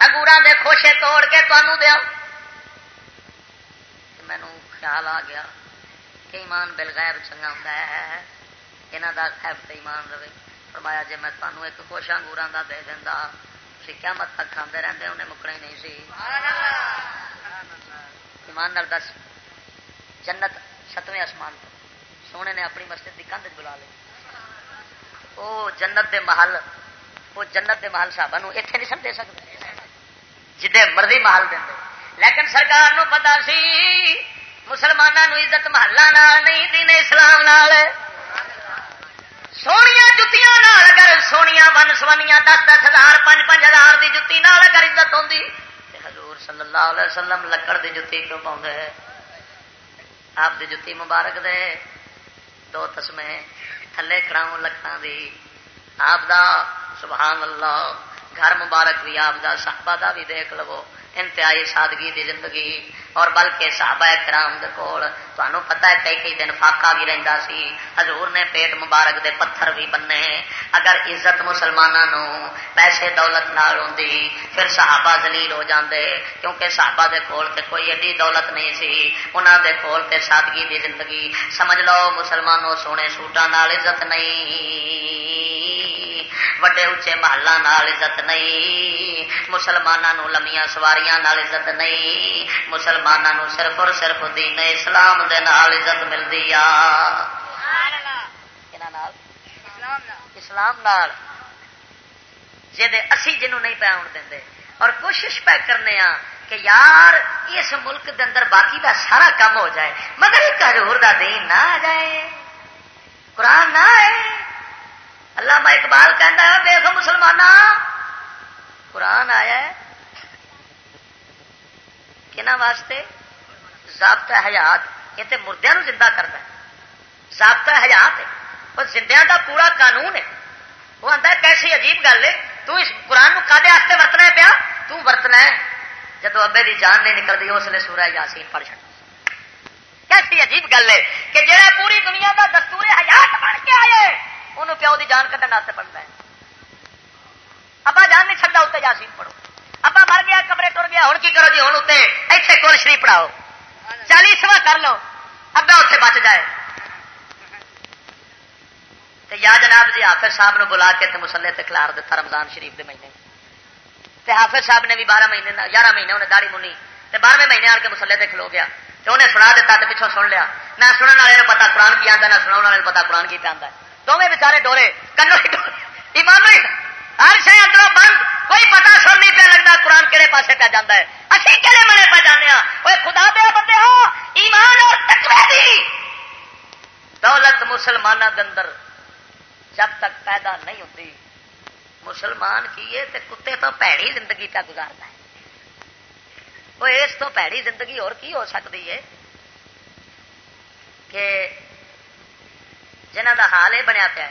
اگورا دے خوشے توڑ کے تمہوں دیا مینو خیال آ گیا کہ ایمان بل غائب چنگا ہوں یہاں کا خیبت ایمان رہے۔ فرمایا جی میں تمہوں ایک خوش انگورا کا دے دینا کیا مت تک کھانے رہتے انہیں مکنے نہیں سی۔ ایمان نال دس، جنت ستویں آسمان تو سونے نے اپنی مسجد کی کندھ بلا لی۔ وہ جنت دے محل وہ جنت دے محل صاحب اتنے نہیں سمجھ دے سکتے۔ جدے مرضی محل دیں لیکن سرکار نو پتا سی مسلمانوں عزت محلہ نہیں، دین اسلام نال۔ سونیا جتیاں نال اگر سونیا ون سونیاں دس دس ہزار پانچ پانچ ہزار کی جتی نال اگر عزت ہوتی حضور صلی اللہ علیہ وسلم لکڑ دی جتی کیوں پاؤں آپ دی جتی مبارک دے۔ دو تسمے، تھلے کھڑاؤں لکھان دی۔ آپ دا سبحان اللہ گھر مبارک بھی آپ دا، صحابہ دا بھی دیکھ لو، انتہائی سادگی دی زندگی۔ اور بلکہ صحابہ کرام دے کول تانوں پتہ ہے کئی کئی دن فاقہ بھی رہندا سی۔ حضور نے پیٹ مبارک دے پتھر بھی بننے اگر عزت مسلماناں نو پیسے دولت نال ہوندی، پھر صحابہ ذلیل ہو جاندے۔ کیونکہ صحابہ دے کول تے کوئی ایڈی دولت نہیں سی۔ انہاں دے کول تے سادگی دی زندگی۔ سمجھ لو، مسلمانوں سونے سوٹاں نال عزت نہیں۔ وڈے اچے محلہ نال عزت نہیں مسلمانوں لمیاں سواریاں نال عزت نہیں مسلمانوں صرف اور صرف دین اسلام دے نال عزت ملتی آ اسلام نال اسی جنوں نہیں پہ آن دیں اور کوشش پہ کرنے ہاں کہ یار اس ملک دے اندر باقی دا سارا کام ہو جائے مگر ایک ہزور دا دین نہ آ جائے قرآن نہ آئے اقبال کہنا ہے مسلمان قرآن آیا ہے کہنا واسطے؟ ضابطہ حیات، یہ تو مردیا زندہ کرتا ہے۔ ضابطہ حیات ہے اور زندیا کا پورا قانون ہے۔ وہ آتا ہے کیسی عجیب گل ہے، تو اس قرآن کو کدے واسطے ورتنا ہے پیا؟ تو ورتنا ہے۔ جب ابے کی جان نہیں نکلتی اس لیے سورا یاسین پڑھ چڑ کیسی عجیب گل ہے کہ جہاں پوری دنیا کا دستور حیات بن کے آئے انہوں پیو کی جان کٹن واسطے پڑھتا ہے۔ ابا جان نہیں چڑھتا اتنے یاسین پڑھو۔ ابا مر گیا، کمرے ٹر گیا ہوں کی کرو جی؟ ہوں اتنے اتنے کول شریف پڑھاؤ۔ چالیسواں کر لو۔ ابا اتنے بچ جائے۔ تے یا جناب جی حافظ صاحب نو بلا کے تے مسلے تے کھلار دیتا رمضان شریف دے مہینے۔ تے حافظ صاحب نے بھی بارہ مہینے گیارہ مہینے انہیں داڑی منی تے بارہویں مہینے آ کے مسلے تے کھلو گیا۔ تے انہیں سنا دیتا تے پچھوں سن لیا۔ نہ سننے والے پتا قرآن کی آتا نہ سنا والے پتا قرآن کی پہ آتا ہے دونوں بچارے ڈورے۔ کنو ایمان ہر شہ اندروں بند۔ کوئی پتا سر نہیں پہ لگتا قرآن کہڑے پاسے پہ جانا ہے۔ اسی کہڑے منے پہ جانے ہاں۔ وہ خدا دیا بندے ہو، ایمان اور تکوے دی۔ دولت مسلمانوں کے اندر جب تک پیدا نہیں ہوتی، مسلمان کی ہے تو کتے تو پیڑی زندگی کا گزارتا ہے۔ وہ اس تو پیڑی زندگی اور کی ہو سکتی ہے؟ کہ جنہ کا حال یہ بنیا پیا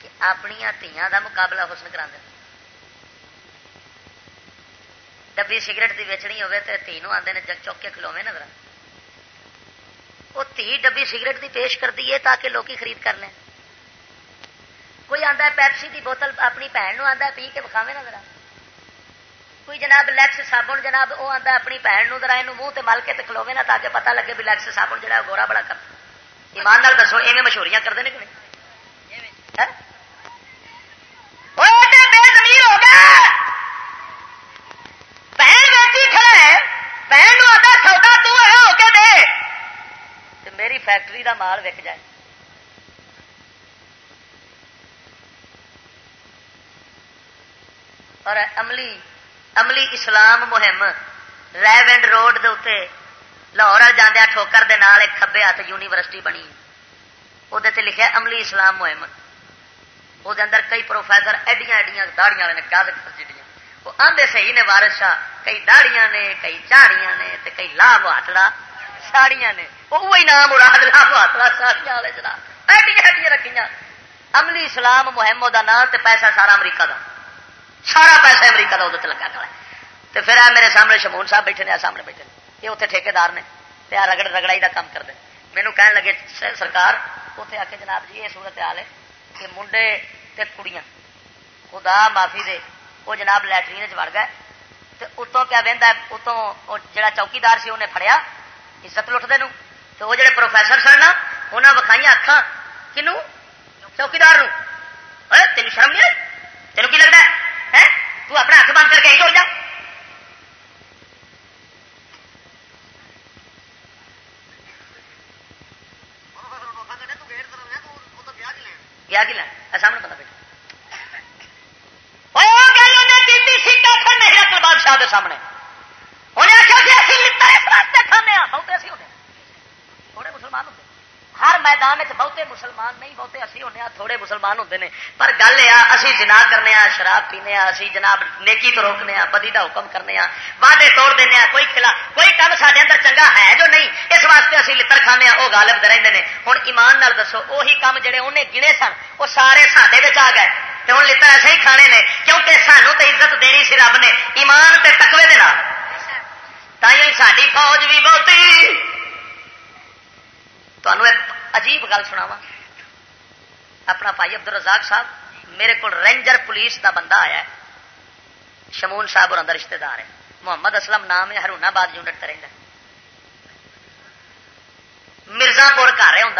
کہ اپنی دا مقابلہ حسن کرا دیں ڈبی سگرٹ کی ویچنی ہوے تو تھی آتے ہیں جگ چوک کے کھلوے نظر وہ تھی ڈبی سگرٹ کی پیش کر دی ہے تاکہ لوگ خرید کر لیں۔ کوئی آتا پیپسی کی بوتل اپنی بھن آتا پی کے بکھاوے نظر کوئی جناب لیکس صابن جناب وہ آتا اپنی بھن ذرا یہ منہ تے مل کے کھلوے نا تاکہ پتا لگے بھی لیکس صابن جہاں گورا بڑا کر ایمان نال دسو ایویں مشہوریاں کرتے ہیں کہ نہیں میری فیکٹری دا مال وک جائے اور عملی عملی اسلام مہم ریونڈ روڈ دے اتنے لاہور جانے ٹھوکر دے نال ایک کبے ہاتھ یونیورسٹی بنی وہ لکھا عملی اسلام مہم وہ اندر کئی پروفیسر ایڈیاں ایڈیاں داڑیاں نے گز جڑیاں وہ آدھے صحیح نے وارش کئی داڑیاں نے کئی جھاڑیاں نے تے کئی لاہ بہاٹڑا ساڑیاں نے وہی نام مراد لاہ بہاٹڑا ساڑیاں والے جناب ایڈیاں ایڈیاں رکھیاں عملی اسلام مہم کا نام تے پیسہ سارا امریکہ کا سارا پیسہ امریکہ کا وہ لگا کھڑا تو پھر آ میرے سامنے شمون صاحب بیٹھے نے سامنے بیٹھے یہ اتنے ٹھیکار نے۔ رگڑ رگڑائی کا کام کرتے مینو کہن لگے سرکار اتنے آ کے جناب جی یہ صورت حال ہے۔ کہ منڈے تے کڑیاں۔ خدا معافی دے۔ وہ جناب لٹرین چڑ گئے۔ تو اتوں کیا بہتا اتوں جا چوکیدار سے انہیں فڑیا عزت لٹتے تو وہ جڑے پروفیسر سن نا انہیں وکھائی اکھان کنو چوکیدار تین شرم نہیں تینوں کی لگتا ہے؟ تو اپنا ہاتھ بند کر کے ہی جا۔ گیا سامنے پتا بیٹھا۔ بادشاہ کے سامنے انہیں آخر کھانے بہت ایسے ہوتے تھوڑے مسلمان ہوتے ہر میدان بہتے مسلمان نہیں بہتے، اسی ہونے تھوڑے مسلمان ہوتے ہیں پر گل یہ اسی جنا کرنے شراب پینے اسی جناب نیکی تو روکنے بدی کا حکم کرنے وعدے توڑ دینا کوئی کلا کوئی کام سارے اندر چنگا ہے جو نہیں، اس واسطے اسی لڑ کھانے وہ گالب رہتے ہیں ہوں ایمان نال دسو وہی کام جڑے انہیں گنے سن، وہ سارے سڈے آ گئے۔ تو ہوں لڑ ایسے ہی کھانے نے، کیونکہ سانو تو عزت دینی سی رب نے، ایمان تے تکوے دے تھی ساری فوج بھی بہتی۔ تمہوں ایک عجیب گل سنا اپنا بھائی عبد الرزاق صاحب، میرے کو رینجر پولیس دا بندہ آیا ہے۔ شمون صاحب اور اندر رشتے دار ہے محمد اسلم نام ہے ہرون آباد یونٹ رہتا مرزا پور گھر ہوں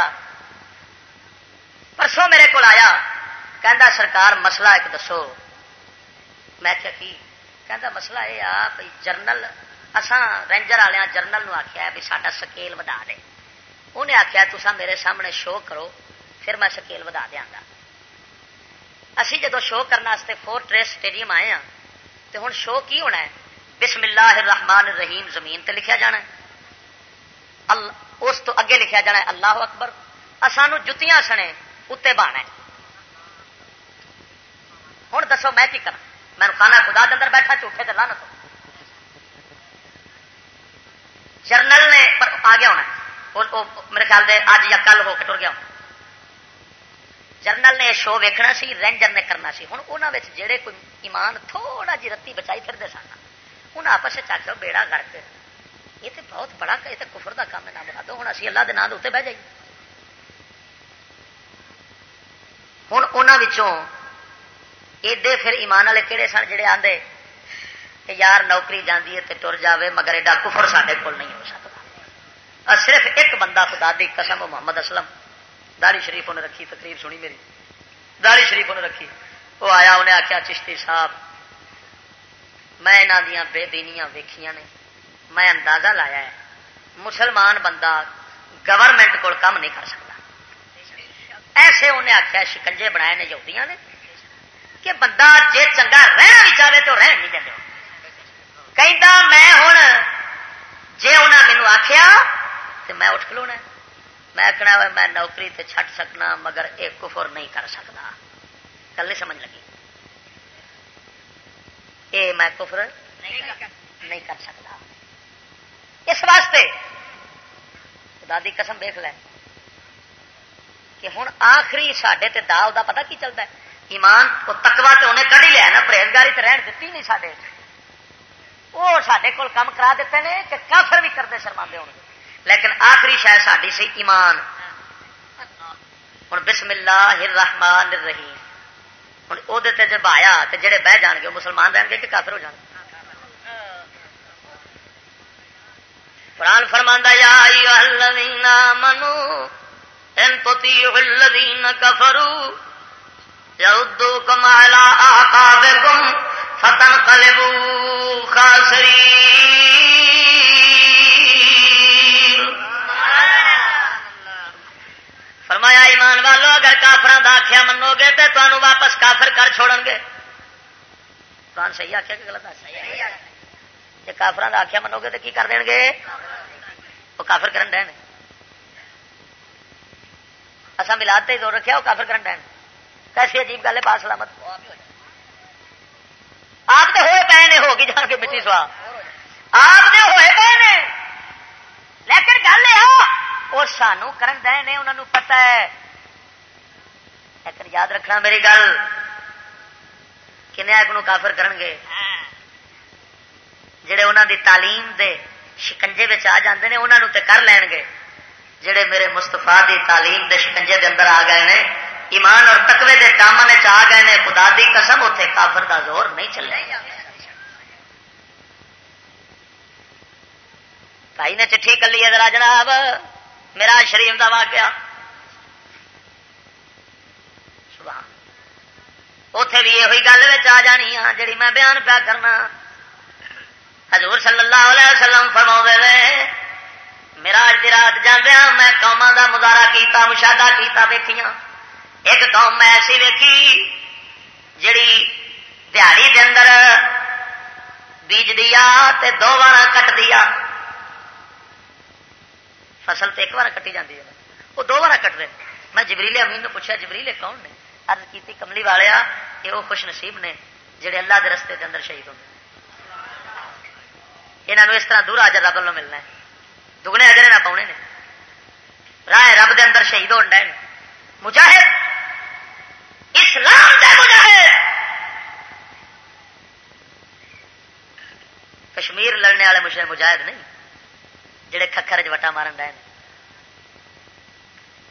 پرسوں میرے کو آیا کہ سرکار مسئلہ ایک دسو۔ میں کیا کی؟ کہ مسئلہ یہ آ، بھائی جرنل اسان رینجر والے جرنل آخیا بھی سا سکیل ودا دے۔ انہیں آخیا تسا میرے سامنے شو کرو، پھر میں سکیل ودا دیا گا اسی جدو شو کرنے فور ٹریس اسٹیڈیم آئے ہاں تو ہوں شو کی ہونا ہے؟ بسم اللہ الرحمن الرحیم زمین تے لکھیا جانا ہے۔ اس تو اگے لکھیا جانا ہے، اللہ اکبر۔ سانو جتیاں سنے اتنے بانا ہوں دسو میں کی کرا میں کھانا خدا کے اندر بیٹھا، جھوٹے تو لانا تو جرنل نے آ گیا ہونا ہے۔ میرے خیال دے اج یا کل ہو کے ٹر گیا جنرل نے شو ویکھنا سی رینجر نے کرنا سی ہوں وہاں جہے کوئی ایمان تھوڑا جی رتی بچائی پھرتے سن ہوں آپس چک آخو بیڑا کر کے یہ تو بہت بڑا یہ تو کفر کا کام ہے نہ بنا دو ہوں اسی اللہ کے نام اتنے بہ جائیے ہوں انہوں ایڈے پھر ایمان والے کہڑے سن جڑے آتے یار نوکری جاتی ہے تو ٹر جائے مگر ایڈا کفر سارے کول نہیں ہو سکتا صرف ایک بندہ خدا دی قسم محمد اسلم۔ داڑی شریف انہیں رکھی، تقریر سنی میری۔ داڑی شریف انہیں رکھی۔ وہ آیا انہیں آخیا چشتی صاحب، میں یہاں دیا بے دینیاں ویکھیاں نے۔ میں اندازہ لایا ہے، مسلمان بندہ گورنمنٹ کو کام نہیں کر سکتا۔ ایسے انہیں آخیا شکنجے بنائے نے یہودیاں نے، کہ بندہ جے چنگا رہنا بھی چاہے تو رہن نہیں دیں کہ میں ہوں جی انہیں مینو آخیا تو میں اٹھ کلونا میں آخنا میں نوکری تے چھٹ سکنا، مگر ایک کفر نہیں کر سکتا کل نہیں سمجھ لگی؟ اے میں کفر نہیں کر سکتا۔ اس واسطے دادی قسم دیکھ لے کہ ہوں آخری سڈے تے دا پتا کی چلتا ہے؟ ایمان وہ تکوا تو انہیں کھ لیا نا پرہیزگاری تو رہن دیتی نہیں سڈے وہ سڈے کول کام کرا دیتے ہیں کہ کافر بھی کرتے شرما ہو لیکن آخری شاید ساری سی ایمان۔ ہوں بسم اللہ الرحمن الرحیم۔ ہوں وہ جب آیا تو جڑے بہ جان گے مسلمان رہن گے کہ کافر ہو جان گے۔ قرآن فرماندہ یا منو ان تطیعوا الذین کفروا یردوکم علی آقابکم فتنقلبوا خاسرین۔ فرمایا ایمان والو اگر کافران دا آخیا منو گے تو تمہوں واپس کافر کر چھوڑن گے قرآن صحیح آخیا کہ غلط جی کافران دا آخیا منو گے تو کی کر دیں گے؟ وہ کافر کرن ڈے اصا ملاد ہی دور رکھا وہ کافر کرن ڈے کیسی عجیب گل ہے پاس سلامت۔ آپ تو ہوئے پے نے ہوگی جان کے مٹی سوا۔ آپ ہوئے پے نے۔ لیکن گل یہ وہ سانو کرن دے نے انہوں پتا ہے۔ لیکن یاد رکھنا میری گل کنیا ایک کافر کرن گے؟ جڑے انہوں دی تعلیم دے شکنجے آ جاندے نے انہوں تے کر لین گے۔ جڑے میرے مستفا دی تعلیم دے شکنجے دے اندر آ گئے نے، ایمان اور تقوی دے دامن آ گئے نے، خدا دی قسم اتنے کافر دا زور نہیں چلے۔ بھائی نے چٹھی کلی ہے ذرا جناب۔ میرا شریف کا واقعہ اتے بھی یہ گل آ جانی ہاں جی میں بیان پیا کرنا۔ حضور صلی اللہ علیہ وسلم فرما میرا دی رات جاندیا ہاں، میں قوما دا مظاہرہ کیتا، مشاہدہ کیتا ویکیاں ایک قوم میں ایسی ویکھی، جڑی دیہڑی دے اندر بیج دیا تے دو بار کٹ دیا فصل تو ایک بار کٹی جاتی ہے وہ دو بار کٹ رہے میں جبریلے امین نے پوچھا جبریلے کون نے ارد کی کملی والیا یہ وہ خوش نصیب نے جڑے اللہ کے رستے اندر شہید ہوتے یہاں اس طرح دور آجر رب ملنا ہے دگنے اجرے نہ پاؤنے نے راہ رب دے اندر شہید ہو مجاہد اسلام دے مجاہد کشمیر لڑنے والے مجاہد نہیں جڑے ککھر وٹا مارن رہے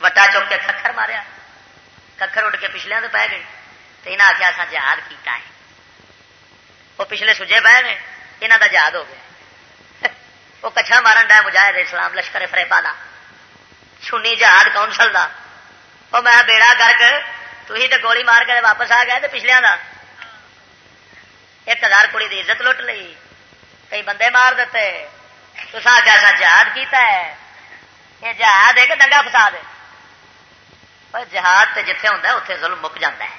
وٹا چک کے ککھر ماریا۔ ککھر اٹھ کے پچھلے تو پہ گئی تو یہاں آخیا اصا جہاد کیتا ہے۔ وہ پچھلے سجے پے نے یہاں کا جہاد ہو گیا۔ وہ کچھا مارن ڈا مجاہد اسلام لشکر فریبا کا سنی جہاد کونسل کا وہ میں بیڑا گرک تھی تو گولی مار کے واپس آ گئے تو پچھلے کا ایک ہزار کڑی کی عزت لٹ لی۔ کئی بندے مار دیتے۔ تو سا کیا سا جہاد کیتا ہے۔ یہ جہاد ہے کہ دنگا فساد ہے۔ پر جہاد تے جتھے ہوتا ہے اتنے ظلم مک جاتا ہے۔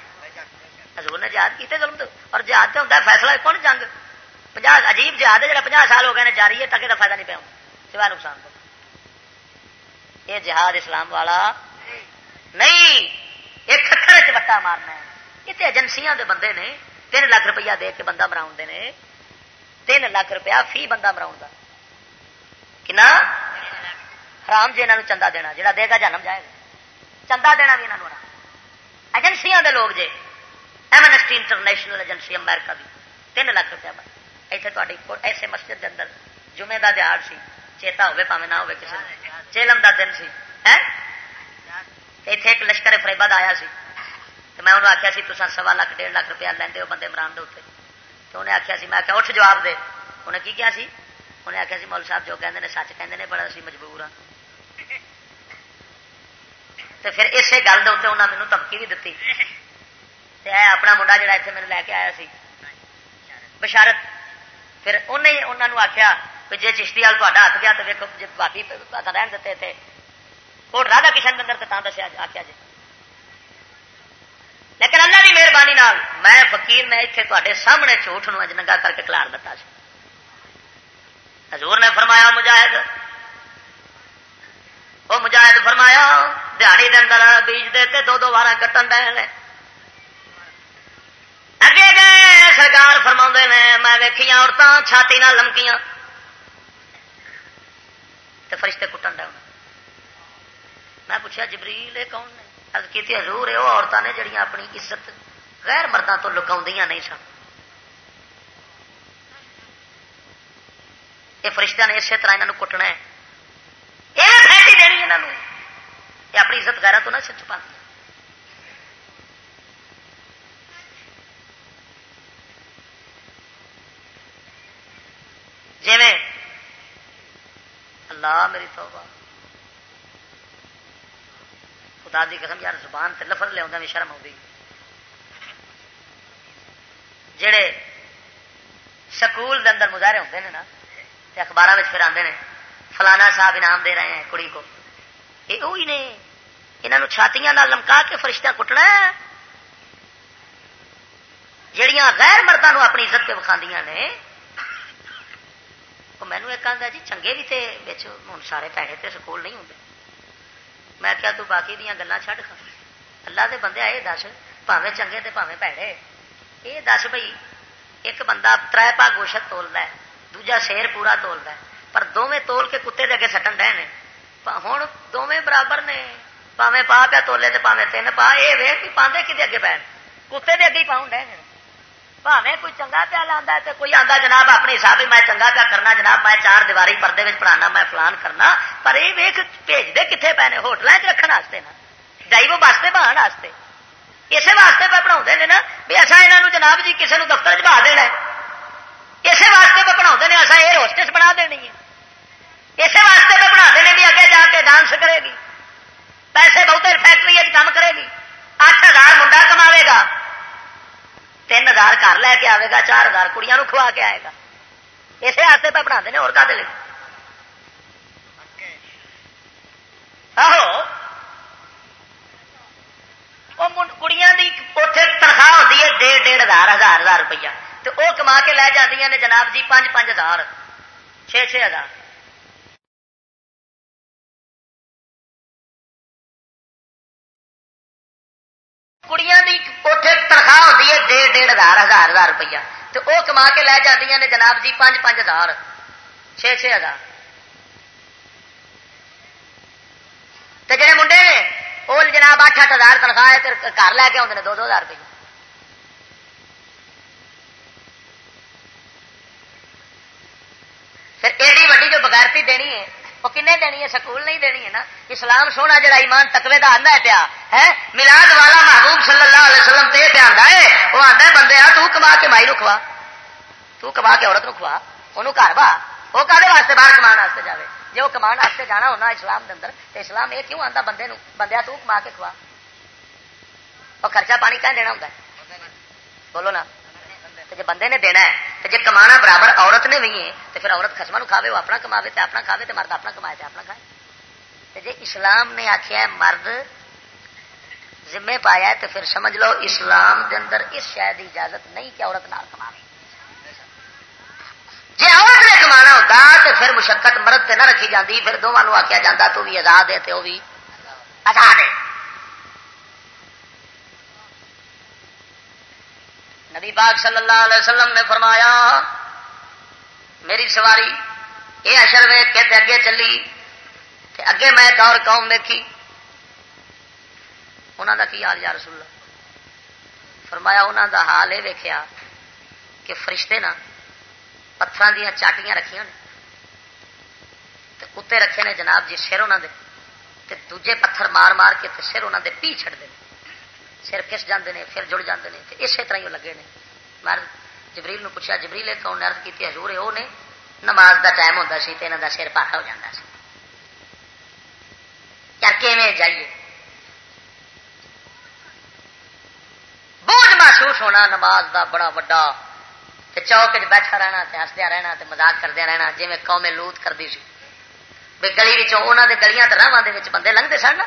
حضور نے جہاد کیتے ظلم تو۔ اور جہاد تے ہوتا ہے، فیصلہ کون جنگ؟ پناہ عجیب جہاد ہے جڑا پناہ سال ہو گئے نے جاری ہے تک یہ فائدہ نہیں پیا سوائے نقصان کو یہ جہاد اسلام والا نہیں ایک کھکڑ چٹا مارنا ہے۔ اتنے ایجنسیاں دے بندے نے تین لاکھ روپیہ دے کے بندہ مراؤ نے۔ تین لاکھ روپیہ فی بندہ مراؤ کا کنا حرام جی یہاں چندہ دینا جا دے گا جنم جائے گا چندہ دینا بھی یہاں ایجنسیاں دے لوگ جے ایمنسٹی انٹرنیشنل ایجنسی امریکہ بھی تین لاکھ روپیہ بن اتنے ایسے مسجد کے اندر جمعے کا دیہڑ سی چیتا ہوے پاوے نہ ہوے کسی چیلم کا دن سی اتنے ایک لشکر فریبا آیا سی تو میں انہوں آخیا سی تصا سوا لاکھ ڈیڑھ لاکھ روپیہ لیندے ہو بندے مران دے اتنے تو انہیں آخیا سی میں آخیا اٹھ جواب دے انہیں کی کیا سی انہیں آخیا سی مول صاحب جو کہتے ہیں سچ کہتے بڑا سی مجبور ہاں۔ تو پھر اسی گل کے اتنے انہیں مینو دھمکی بھی دیتی اپنا منڈا جڑا اتنے میرے لے کے آیا سی۔ بشارت، پھر انہیں انہوں آخیا کہ جی چشتی وال تا ہاتھ گیا تو ویکو جی باقی رہن دیتے تھے کوٹ راہ کشن نگر تو دسیا آخیا جی لیکن اللہ کی مہربانی میں فقیر نے اتنے تے سامنے جھوٹ نو اج نگا کر کے کلار دتا حضور نے فرمایا، مجاہد۔ وہ مجاہد فرمایا دیہی دن بیج دے دو دو بار کٹن دے اگے گئے سرکار فرما نے، میں ویکیا عورتوں چھاتی نہ لمکیاں۔ فرشتے کٹن ڈے میں پوچھا جبریل کون نے؟ کی حضور وہ عورتیں نے جڑیاں اپنی عزت غیر مردوں تو لکاؤ نہیں سن۔ یہ فرشتہ نے اسی طرح یہاں کٹنا ہے۔ یہ فیٹی دینی یہاں یہ اپنی عزت غیرہ تو نہ چھپا جی اللہ میری توبہ۔ خدا دی قسم یار زبان تے لفظ لیا بھی شرم آئی جڑے سکول دے اندر مظاہرے ہوتے ہیں نا اخبار پھر آتے ہیں فلانا صاحب انعام دے رہے ہیں کڑی کو۔ یہ وہی نے یہاں چھاتیاں لمکا کے فرشتہ کٹنا جڑیاں غیر مردوں اپنی عزت پہ وکھا نے۔ مینو ایک آدھا جی چنگے بھی تھے ہوں سارے پیسے تے سکول نہیں ہوتے میں کیا تو باقی دیا گلا چڈ کھا۔ اللہ دے بندے آئے دس پاوے چنگے تے پاوے پیڑے یہ دس بھائی ایک بندہ تر پا گوشت تولتا ہے۔ دوجا شیر پورا تولتا ہے پر دونیں تول کے کتے دے اگے سٹن رہے ہوں دونیں برابر نے پاوے پا پیا تولے تے پاوے تین پا یہ ویٹ بھی پاندے کدے اگے پے کتے دے اگے ہی پاؤں رہے ہیں کوئی چنگا پیا لا کوئی آتا جناب اپنے حساب میں چنگا پیا کرنا جناب میں چار دیواری پردے میں پڑھانا میں فلان کرنا پر یہ ویخ بھیجتے کتنے پے نے ہوٹل رکھنے واسطے نا ڈائی وہ بستے بہان واسطے اسی واسطے پہ پڑھا نا بھی اصا یہاں جناب جی کسی دفتر چ بہا دینا اسی واسطے پہ پڑھا نے اصا ایئر ہوسٹس بنا دینی ہے اسی واسطے پہ پڑھا دینے بھی اگے جا کے ڈانس کرے گی پیسے بہتے فیکٹری کام کرے گی اٹھ ہزار منڈا کما گا تین ہزار گھر لے کے آئے گا چار ہزار کڑیاں کھوا کے آئے گا اسی واسطے پہ پڑھا اور کا دل آہو کڑیاں کی اتنے تنخواہ ہوتی ہے ڈیڑھ ڈیڑھ ہزار ہزار ہزار روپیہ تو وہ کما کے لے جاتی نے جناب جی پانچ پانچ ہزار۔ چھ چھ ہزار۔ کڑیاں کی اتنے تنخواہ ہوتی ہے ڈیڑھ ڈیڑھ ہزار ہزار ہزار روپیہ۔ تو وہ کما کے لے جاتی نے جناب جی پانچ پانچ ہزار۔ چھ چھ ہزار۔ تو جڑے منڈے نے وہ جناب اٹھ اٹھ ہزار تنخواہ ہے گھر لے کے آتے ہیں دو دو ہزار روپیہ۔ پھر ایڈی وڈی جو بغیرتی دینی ہے وہ کنے دینی ہے سکول نہیں دینی ہے نا اسلام سونا جڑا ایمان تکوے کا آدھا ہے پیا ہے ملاد والا محبوب صلی اللہ علیہ وسلم تے پہ آتا ہے وہ آتا ہے بندے آ تو کما کے مائی رکھوا تو کما کے عورت رکھوا انہوں گھر با وہ کہے واسطے باہر کما واسطے جائے جی وہ کما واسطے جانا ہونا اسلام کے اندر تو اسلام یہ کیوں آتا بندے بندے تو کما کے کھوا اور خرچہ پانی کہیں دینا ہوتا ہے بولو نا جی بندے نے دینا ہے، تو جی کما برابر عورت نے بھی ہے، تو پھر عورت خسما کھاوے، وہ اپنا کما اپنا کھاوے تو مرد اپنا کمائے تو اپنا کھائے۔ تو جی اسلام نے آخیا مرد ذمے پایا تو پھر سمجھ لو اسلام دے اندر اس شاید اجازت نہیں کہ عورت نہ کما جی عورت نے کما ہوتا تو پھر مشقت مرد سے نہ رکھی جاتی پھر دونوں آخیا جا تو بھی آزاد ہے تو وہ بھی آزاد ہے نبی پاک صلی اللہ علیہ وسلم نے فرمایا، میری سواری یہ اشر ویگ کے اگے چلی کہ اگے میں ایک اور قوم دیکھی۔ انہوں کا کی حال یا رسول اللہ؟ فرمایا انہوں کا حال یہ ویکیا کہ فرشتے نا پتھر دیا چاٹیاں رکھیا نے۔ اتنے رکھے نے جناب جی سر انہوں دے۔ تے دوجے پتھر مار مار کے تے سر انہوں دے پی چڑ دے۔ سر کس جاندے نے، پھر جڑ جاندے نے اسی طرح ہی لگے نے۔ مر جبریل نو پوچھا جبریل کون عرض کی حضور وہ نے۔ نماز دا ٹائم ہوتا سی تو یہاں دا سر پاٹا ہو جاتا سی۔ یار کیویں جائیے؟ بوجھ محسوس ہونا نماز دا بڑا وڈا۔ چوک چ بیٹھا رہنا ہسدیا رہنا مزاق کردیا رہنا جی میں قوم لوت کرتی سی۔ گلی دے گلیاں راہوں کے بندے لنگتے سن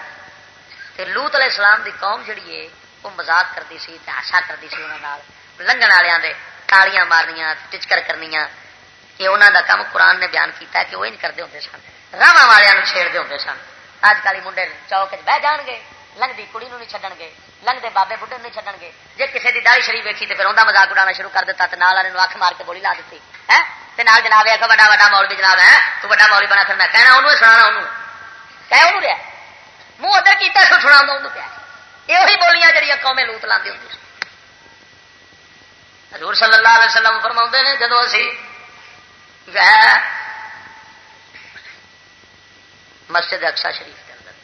لوت علیہ السلام دی قوم جڑی ہے وہ مزاق کرتی سی ہاسا کرتی سی انہوں لنگن والوں کے تالیاں مارنیا ٹچکر کرنی یہ انہوں دا کام قرآن نے بیان کیتا ہے کہ وہ کرتے ہوں سن راہ والوں چھیڑتے ہوں سن اج کل منڈے چوک بہ جان گے لنگتی کڑی نہیں چڈن گے لنگتے بابے بڑھے نہیں چڈن گے جی کسی کی داڑی شریف ویکھی تو پھر انہیں مزاق اڑانا شروع کر دیتا تو والے اکھ مار کے بولی لا دیتی ہے نال جناب آ بڑا بڑا مول بھی جناب ہے تو بڑا مولی بنا پھر میں کہنا انہوں سنا انہوں کہ انہوں رہا منہ ادھر کیا سو سنا انہوں پیا یہ بولیاں جہیا قومیں لوت لا حضور صلی اللہ علیہ وسلم فرما نے جدو اسی مسجد اکسا شریف کے اندر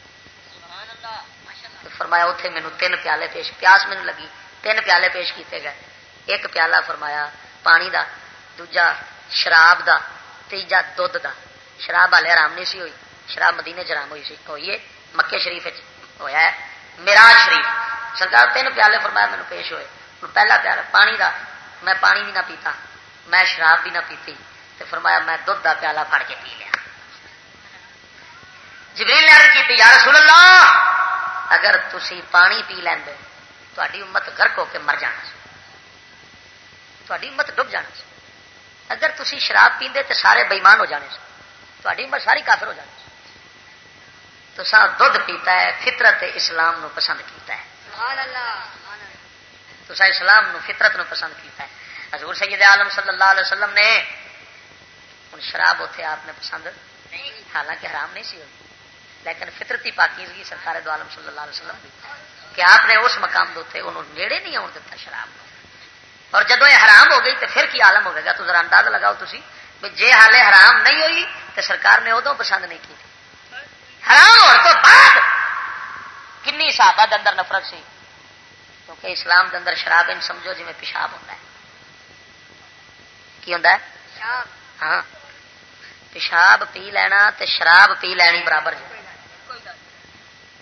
فرمایا اتنے مینو تین پیالے پیش پیاس مینو لگی تین پیالے پیش کیتے گئے ایک پیالہ فرمایا پانی دا دوجا شراب دا تیجا دھد دا شراب والے آرام نہیں سی ہوئی شراب مدینے چرام ہوئی سی ہوئی ہے مکے شریف ہویا ہے میراج شریف۔ سرکار تین پیالے فرمایا مینو پیش ہوئے۔ پہلا پیالہ، پانی دا۔ میں پانی بھی نہ پیتا، میں شراب بھی نہ پیتی۔ تو فرمایا، میں دھد کا پیالہ پڑ کے پی لیا۔ جبریل نے عرض کی یا رسول اللہ، اگر تسی پانی پی لیں تاری امت گرک ہو کے مر جانا تاری امت ڈب جانا اگر تسی شراب پیندے تو سارے بےمان ہو جانے تاری امت ساری کافر ہو جانی تو سا دھد پیتا ہے فطرت اسلام نو پسند کیتا ہے۔ تو سا اسلام نو فطرت نو پسند کیتا ہے۔ حضور سید عالم صلی اللہ علیہ وسلم نے شراب اتنے آپ نے پسند حالانکہ حرام نہیں سی ہوئی۔ لیکن فطرتی پاکیزگی سرکار دو عالم صلی اللہ علیہ وسلم دی۔ کہ آپ نے اس مقام دے انہوں نیڑے نہیں آن دیتا شراب اور جب یہ حرام ہو گئی تو پھر کی عالم ہوگا تو ذرا اندازہ لگاؤ تھی جی حالے حرام نہیں ہوئی تو سرکار نے ادو پسند نہیں کی حرام ہونے تو بعد کنی صحابہ اندر نفرت سی؟ کیونکہ اسلام دے اندر شراب ان سمجھو جی میں پیشاب ہوتا ہے۔ کی ہوتا ہے؟ ہاں۔ پیشاب پی لینا تے شراب پی لینی برابر جی۔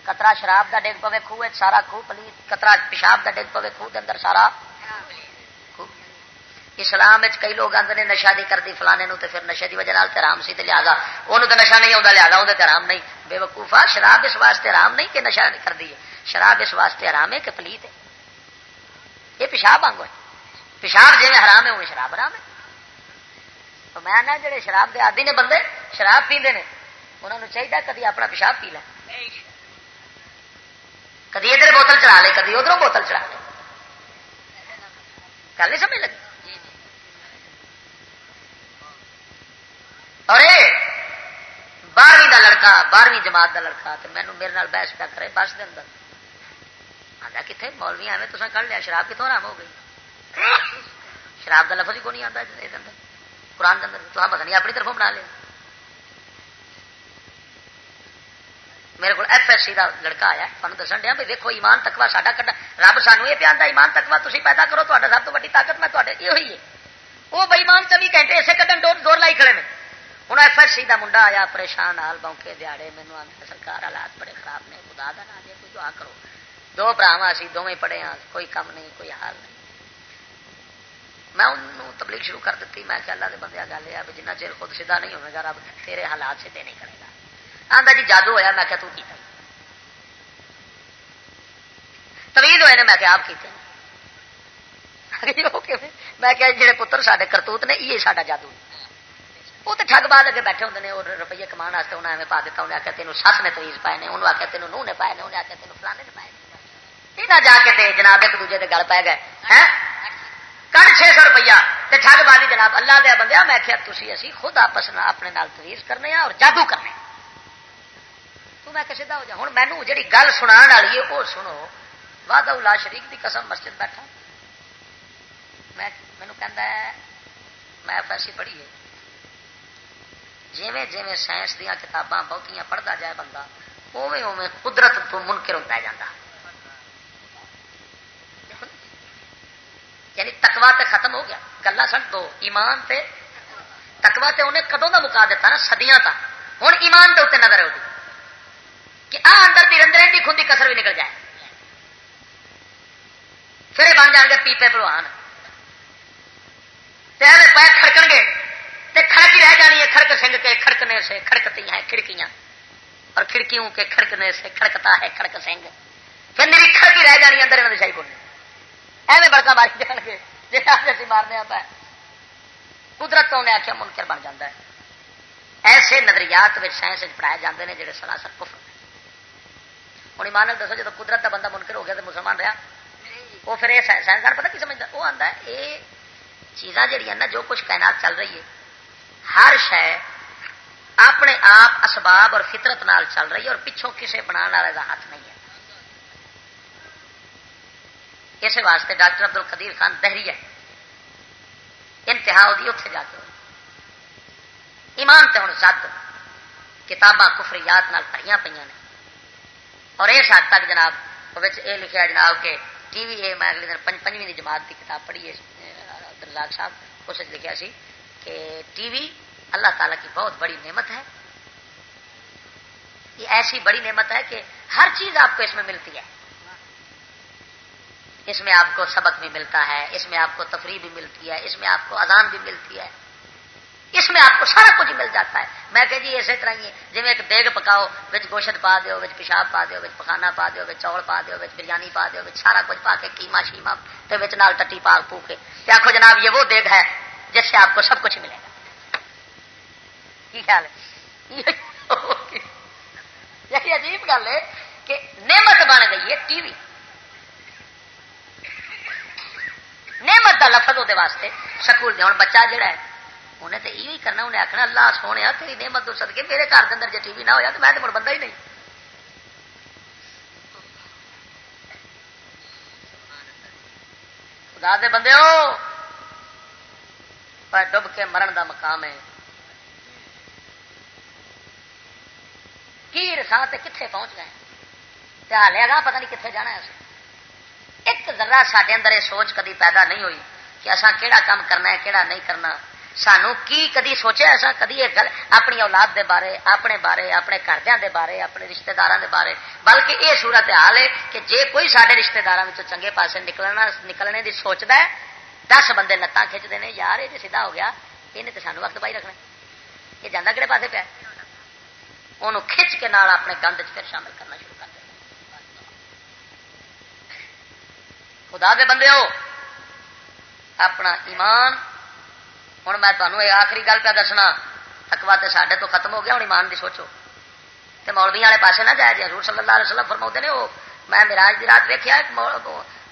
کترا شراب دا ڈگ پوے خوہ سارا خوہ پلی کترا پیشاب دا ڈگ پوے خوہ دے اندر سارا اسلام کئی لوگ آتے ہیں نشا نہیں کرتی فلانے نو تے پھر نشے کی وجہ سے آرام سی لہٰذا انہوں تو نشا نہیں آتا لہٰذا وہ آرام نہیں۔ بے وقوفا شراب اس واسطے آرام نہیں کہ نشا نہیں کرتی ہے۔ شراب اس واسطے آرام ہے کہ پلیت ہے۔ یہ پیشاب آنگو ہے۔ پیشاب جی حرام ہے وہ شراب حرام ہے۔ تو میں آنا جڑے شراب دے آدی نے بندے شراب پیندے نے انہوں نے چاہیے کدی اپنا پیشاب پی لے۔ کدی ادھر بوتل چڑھا لے، کدی ادھر بوتل چڑھا لے۔ گل نہیں سمجھ لگی؟ اور بارہویں کا لڑکا، بارہویں جماعت کا لڑکا تو مینو میرے نال بحث پیا کرے، بس دن آتا کتنے مولوی ایویں تو کھڑ لیا؟ شراب کتوں آرام ہو گئی؟ شراب کا لفظ ہی کون نہیں آتا قرآن کے اندر تو پتہ نہیں، اپنی طرف بنا لیا۔ میرے کو ایف ایس سی کا لڑکا آیا تمہیں دسن دیا بھائی دیکھو ایمان تکوا ساڈا کٹا رب سانو یہ پیادا ایمان تکوا تھی پیدا کرو تا سب تو ویڈی طاقت میں یہ ہوئی ہے۔ وہ بئیمان چوبی گھنٹے اسے کٹن ڈور دور لائی کھڑے ہیں ہوں ایف ایس سی کا منڈا آیا پریشان حال بونکے دیہڑے مینو آدھے سرکار حالات بڑے خراب نے خدا دا نہ کوئی دعا کرو دو براوا سی دونوں پڑے ہاں کوئی کم نہیں کوئی حال نہیں میں انہوں تبلیغ شروع کر دیتی میں کہ اللہ دے بندے گل یہ جنہ چیر خود سیدھا نہیں ہوگا رب تیرے حالات سیدھے نہیں کرے گا آدھا جی جادو ہوا میں کہ توید ہوئے نے میں کہ آپ کیتے میں کہ جڑے پتر سارے کرتوت نے یہ سارا جادو وہ تو ٹگ بعد اگے بیٹھے ہیں اور روپیے کما واسطے انہیں ایویں پا دیتا انہیں آخیا تینوں سس نے تویز پائے نے انہوں آخیا تینوں نوہ نے پائے نے انہیں آخیا تینوں فلانے نے پائے یہ جا کے جناب ایک دوجے کے گل پی گئے۔ کٹ چھ سو روپیہ۔ ٹھگ بازی جناب اللہ دیا بندہ میں کیا تھی اسی خود آپس اپنے نال تریز کرنے اور جادو کرنے تو میں کسی ہو جا ہوں مینو جی گل سنا والی ہے وہ سنو۔ واد شریف کی قسم مسجد بیٹھا۔ میں مینو کہ میں ایف ایس سی پڑھی ہے۔ جی جی سائنس دیا کتاباں بہت پڑھتا جائے بندہ اوے اوے قدرت تو منکر ہوتا جا یعنی تکوا تے ختم ہو گیا۔ گلا سن دو، ایمان تے تکوا تے انہیں کدوں کا مکا دیتا نا؟ سدیاں کا ہوں ایمان دے اتنے نظر ہوگی کہ آ اندر دی کی دی خود کی کسر بھی نکل جائے۔ پھر بن جان گے، پیپے پلوان۔ پہ پیر کھڑکن گے۔ تے کھڑک رہ جانی ہے، کھڑک سنگ کے کھڑکنے سے کھڑکتی ہیں کھڑکیاں۔ اور کھڑکیوں کے کھڑکنے سے کھڑکتا ہے کھڑک سنگ۔ پھر میری کھڑکی رہ جانی اندر انہوں نے شاہی بولنے۔ ایویں بڑکا ماری جان گے جی آپ جیسے مارنے آپ قدرت تو انہیں آخیا منکر بن جاتا ہے۔ ایسے نظریات سائنس پڑھائے جاتے ہیں جہے سراسر کفر۔ ہوں ایمان دسو جب قدرت کا بندہ منکر ہو گیا تو مسلمان رہا وہ پھر یہ سائنسدان پتا کی سمجھتا وہ آتا ہے یہ چیزاں جہیا نا، جو کچھ کائنات چل رہی ہے ہر شہ اپنے آپ اسباب اور فطرت نال چل رہی ہے اور پچھوں کسی بنا والے کا ہاتھ نہیں ہے۔ اس واسطے ڈاکٹر ابدل قدیر خان دہری ہے۔ انتہا ہوگی اتنے جا کے۔ ایمان تے ہوں سد کتاباں کفریات پڑھیا پہ نے۔ اور اس حد تک جناب یہ لکھا جناب کہ ٹی وی اے میں اگلے دن پنجویں جماعت کی کتاب پڑھی ہے عبداللہ صاحب، اس لکھا سی۔ کہ ٹی وی، اللہ تعالیٰ کی بہت بڑی نعمت ہے۔ یہ ایسی بڑی نعمت ہے کہ ہر چیز آپ کو اس میں ملتی ہے۔ اس میں آپ کو سبق بھی ملتا ہے، اس میں آپ کو تفریح بھی ملتی ہے، اس میں آپ کو اذان بھی ملتی ہے۔ اس میں آپ کو سارا کچھ مل جاتا ہے۔ میں کہ جی اسی طرح ہی جی ایک دیگ پکاؤ بچ گوشت پا دو بچ پیشاب پا دو بچ پخانا پا دو بچ چوڑ پا دو بچ بریانی پا دو بچ سارا کچھ پا کے کیما شیما بچ نال ٹٹی پا پو کے۔ آخو جناب یہ وہ دیگ ہے جس سے آپ کو سب کچھ ملے گا۔ کی خیال ہے؟ یہی عجیب گل ہے کہ نعمت بن گئی ہے ٹی وی۔ نعمت کا لفظ وہ واسطے سکول ہوں بچہ جہا ہے، انہیں تو یہ کرنا، انہیں آخنا اللہ سونے تیری نعمت سد کے میرے گھر کے اندر جی ٹی وی نہ ہوا تو میں تو مڑ بندہ ہی نہیں۔ خدا دے بندے ہو! ڈب کے مرن دا مقام ہے۔ کی رسان سے کتنے پہنچ گئے؟ حال ہے پتہ نہیں کتنے جانا ہے ایک ذرا سڈے اندر یہ سوچ کدی پیدا نہیں ہوئی کہ اصا کہڑا کام کرنا ہے کہڑا نہیں کرنا۔ سانو کی کدی سوچا ایسا کدی یہ گل اپنی اولاد دے بارے، اپنے بارے، اپنے گھردوں دے بارے، اپنے رشتہ دار دے بارے۔ بلکہ یہ صورت حال ہے کہ جے کوئی سارے رشتے دار چنگے پاسے نکلنا، نکلنے کی سوچتا ہے دس بندے لتان کھچتے ہیں، یار، یہ سیدھا ہو گیا یہ تو سانو وقت پائی رکھنا۔ یہ جانا کہڑے پاسے پیا انہوں کھچ کے نال اپنے گند پھر شامل کرنا شروع کر دیا۔ خدا دے بندے ہو اپنا ایمان ہوں میں تمہیں یہ آخری گل پہ دسنا تکوا تو سڈے تو ختم ہو گیا ہوں ایمان دی سوچو۔ تو مولوی والے پاسے نہ جائے جی حضور صلی اللہ علیہ وسلم فرما نے، وہ میں میراج کی رات ویکیا